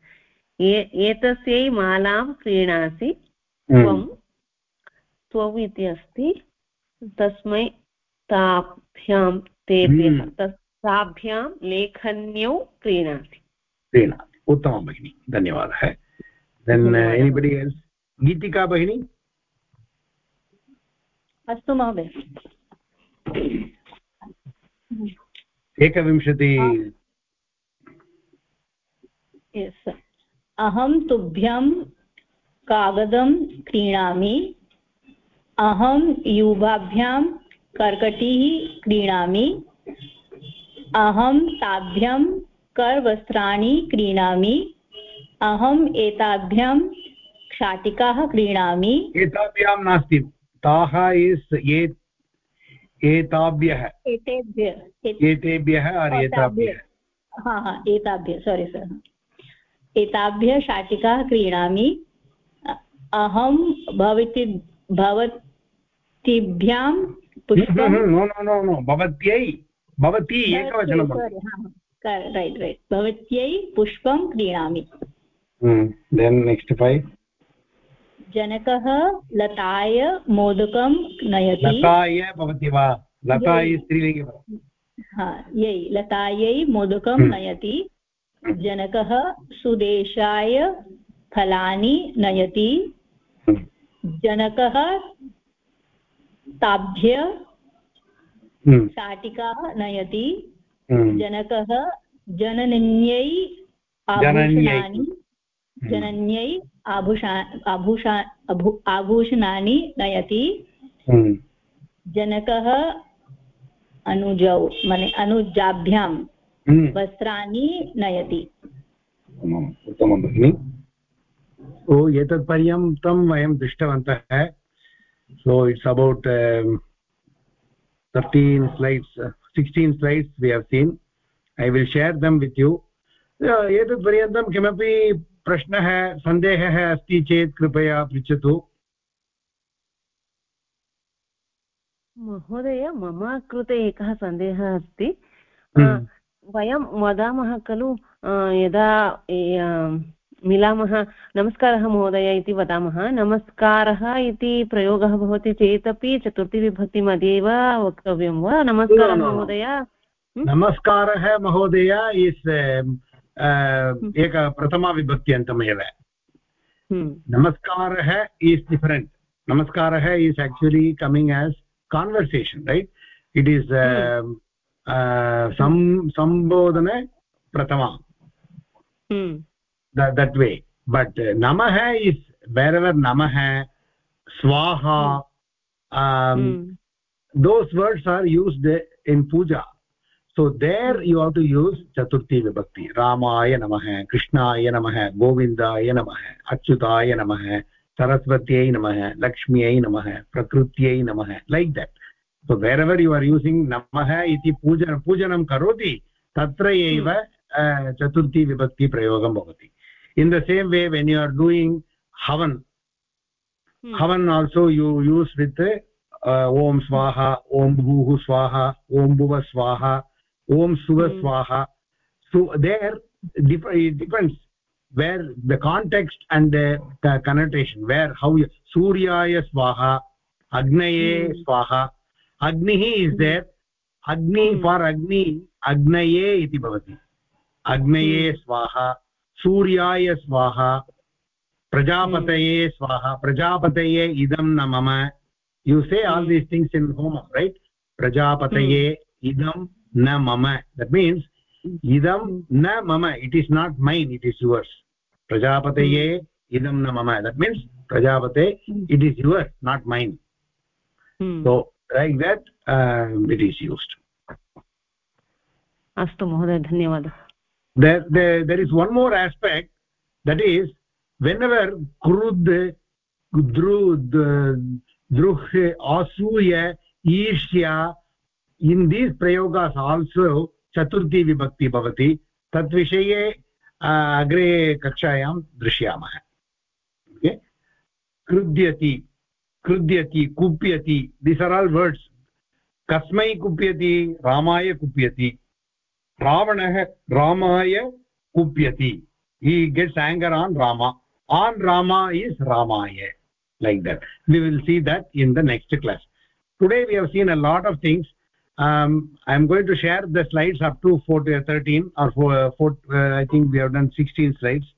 एतस्यै मालां क्रीणासि त्वं त्वौ इति अस्ति तस्मै ताभ्यां तेभ्यः हम्म। ताभ्यां लेखन्यौ क्रीणासि। क्रीणाति उत्तमं भगिनि धन्यवादः। देन्। एनिबडि एल्स् गीतिका भगिनी? अस्तु महोदय। एकविंशति Sir. अहं तुभ्यं कागदं क्रीणामि। अहं युवाभ्यां कर्कटीः क्रीणामि। अहं ताभ्यं करवस्त्राणि क्रीणामि। अहम् एताभ्यां शाटिकाः क्रीणामि। एताभ्यां नास्ति। ताः इस् एताभ्यः। एतेभ्यः। एतेभ्यः एताभ्यः। हा हा एताभ्यः। सोरि सर् एताभ्यः शाटिकाः क्रीणामि। अहं भवति भवतीभ्यां पुष्पं नो नो नो नो भवत्यै भवती एकवचनं रैट् रैट् भवत्यै पुष्पं क्रीणामि। देन् नेक्स्ट् फैव् जनकः लताय मोदकं नयति। लताय भवति वा? लताय स्त्रीलिङ्गे हा यै लतायै मोदकं हम्म। नयति। जनकः सुदेशाय फलानि नयति जनकः ताभ्य हम्म। शाटिकाः नयति हम्म। जनकः जनन्यै। आभूषणानि जनन्यै आभूषा आभूषा आभूषणानि नयति हम्म। जनकः अनुजौ मने अनुजाभ्यां हम्म। वस्त्राणि नयति। उत्तमं भगिनि। सो एतत् पर्यन्तं वयं दृष्टवन्तः। So it's about thirteen slides sixteen slides we have seen I will share them with you एतत् पर्यन्तं किमपि प्रश्नः सन्देहः अस्ति चेत् कृपया पृच्छतु। महोदय मम कृते एकः सन्देहः अस्ति। हम्म। वयं वदामः खलु यदा मिलामः नमस्कारः महोदय इति वदामः नमस्कारः इति प्रयोगः भवति चेदपि चतुर्थीविभक्तिमध्ये एव वक्तव्यं वा? नमस्कारः. महोदय। नमस्कारः महोदय इस् एक प्रथमाविभक्त्यन्तमेव नमस्कारः इस् डिफरेण्ट्। नमस्कारः is actually coming as conversation right it is सं सम्बोधने प्रथमा दट् वे बट् नमः इस वेर् नम नमः स्वाहा those words are used in puja so there you have to use चतुर्थी विभक्ति रामाय नमः कृष्णाय नमः गोविन्दाय नमः अच्युताय नमः सरस्वत्यै नमः लक्ष्म्यै नमः प्रकृत्यै नमः like that so wherever you are using नमः इति पूजन पूजनं करोति तत्र एव चतुर्थी विभक्ति प्रयोगं भवति in the same way when you are doing havan havan also you use with ओं स्वाहा ओं भूः स्वाहा ओं भुव स्वाहा ओं सुभ स्वाहा सु there depends where the context and connotation where how सूर्याय स्वाहा अग्नये स्वाहा agnihi is there. agni for agni agnaye iti bhavati agnaye swaha सूर्याय स्वाहा प्रजापतये स्वाहा। प्रजापतये इदं न मम। You say all these things in homa rite प्रजापतये इदं न मम। दट् मीन्स् इदं न मम। It is not mine it is yours प्रजापतये इदं न मम। That means प्रजापते it is yours not mine so like that uh, it is used अस्तु महोदय धन्यवादः there, there there is one more aspect that is whenever krud drud druh asuya ishya in these prayogas also chaturthi vibhakti bhavati tat visaye agre कक्षायां दृश्यामः okay कृद्यति कृद्यति कुप्यति this are all words कस्मै कुप्यति, रामाय कुप्यति। रावणः रामाय कुप्यति। He gets anger on Rama on Rama is रामाय like that we will see that in the next class today we have seen a lot of things I am going to share the slides up to four thirteen or four I think we have done sixteen slides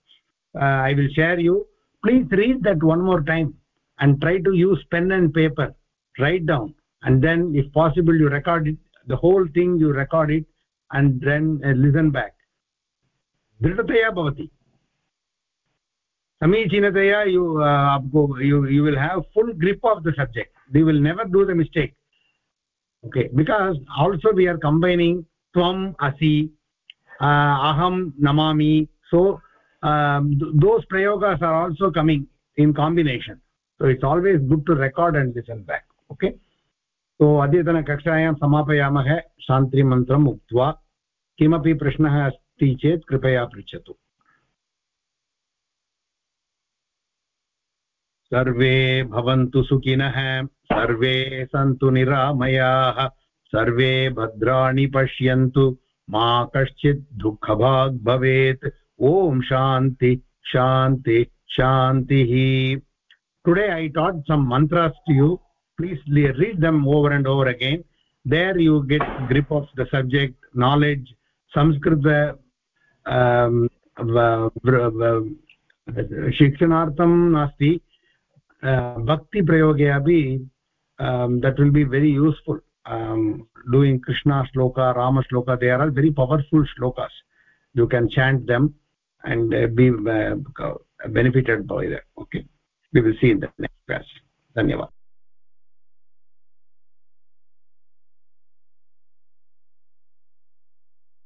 I will share you please read that one more time and try to use pen and paper write down and then if possible you record it the whole thing you record it and then uh, listen back दृढतया भवति समीचीनतया यु आपको you you will have full grip of the subject you will never do the mistake okay because also we are combining tvam asi uh, aham namami so um, th those prayogas are also coming in combination So it's always good to record and listen back, okay? So अद्यतनकक्षायां समापयामः शान्तिमन्त्रम् उक्त्वा किमपि प्रश्नः अस्ति चेत् कृपया पृच्छतु सर्वे भवन्तु सुखिनः सर्वे सन्तु निरामयाः सर्वे भद्राणि पश्यन्तु मा कश्चित् दुःखभाग् भवेत् ॐ शान्ति शान्ति शान्तिः today I that some mantras to you please read them over and over again there you get grip of the subject knowledge Sanskrit शिक्षणार्थं नास्ति भक्तिप्रयोगे अपि that will be very useful um, doing krishna shloka rama shloka they are all very powerful shlokas you can chant them and uh, be uh, benefited by that okay we will see in the next class dhanyawad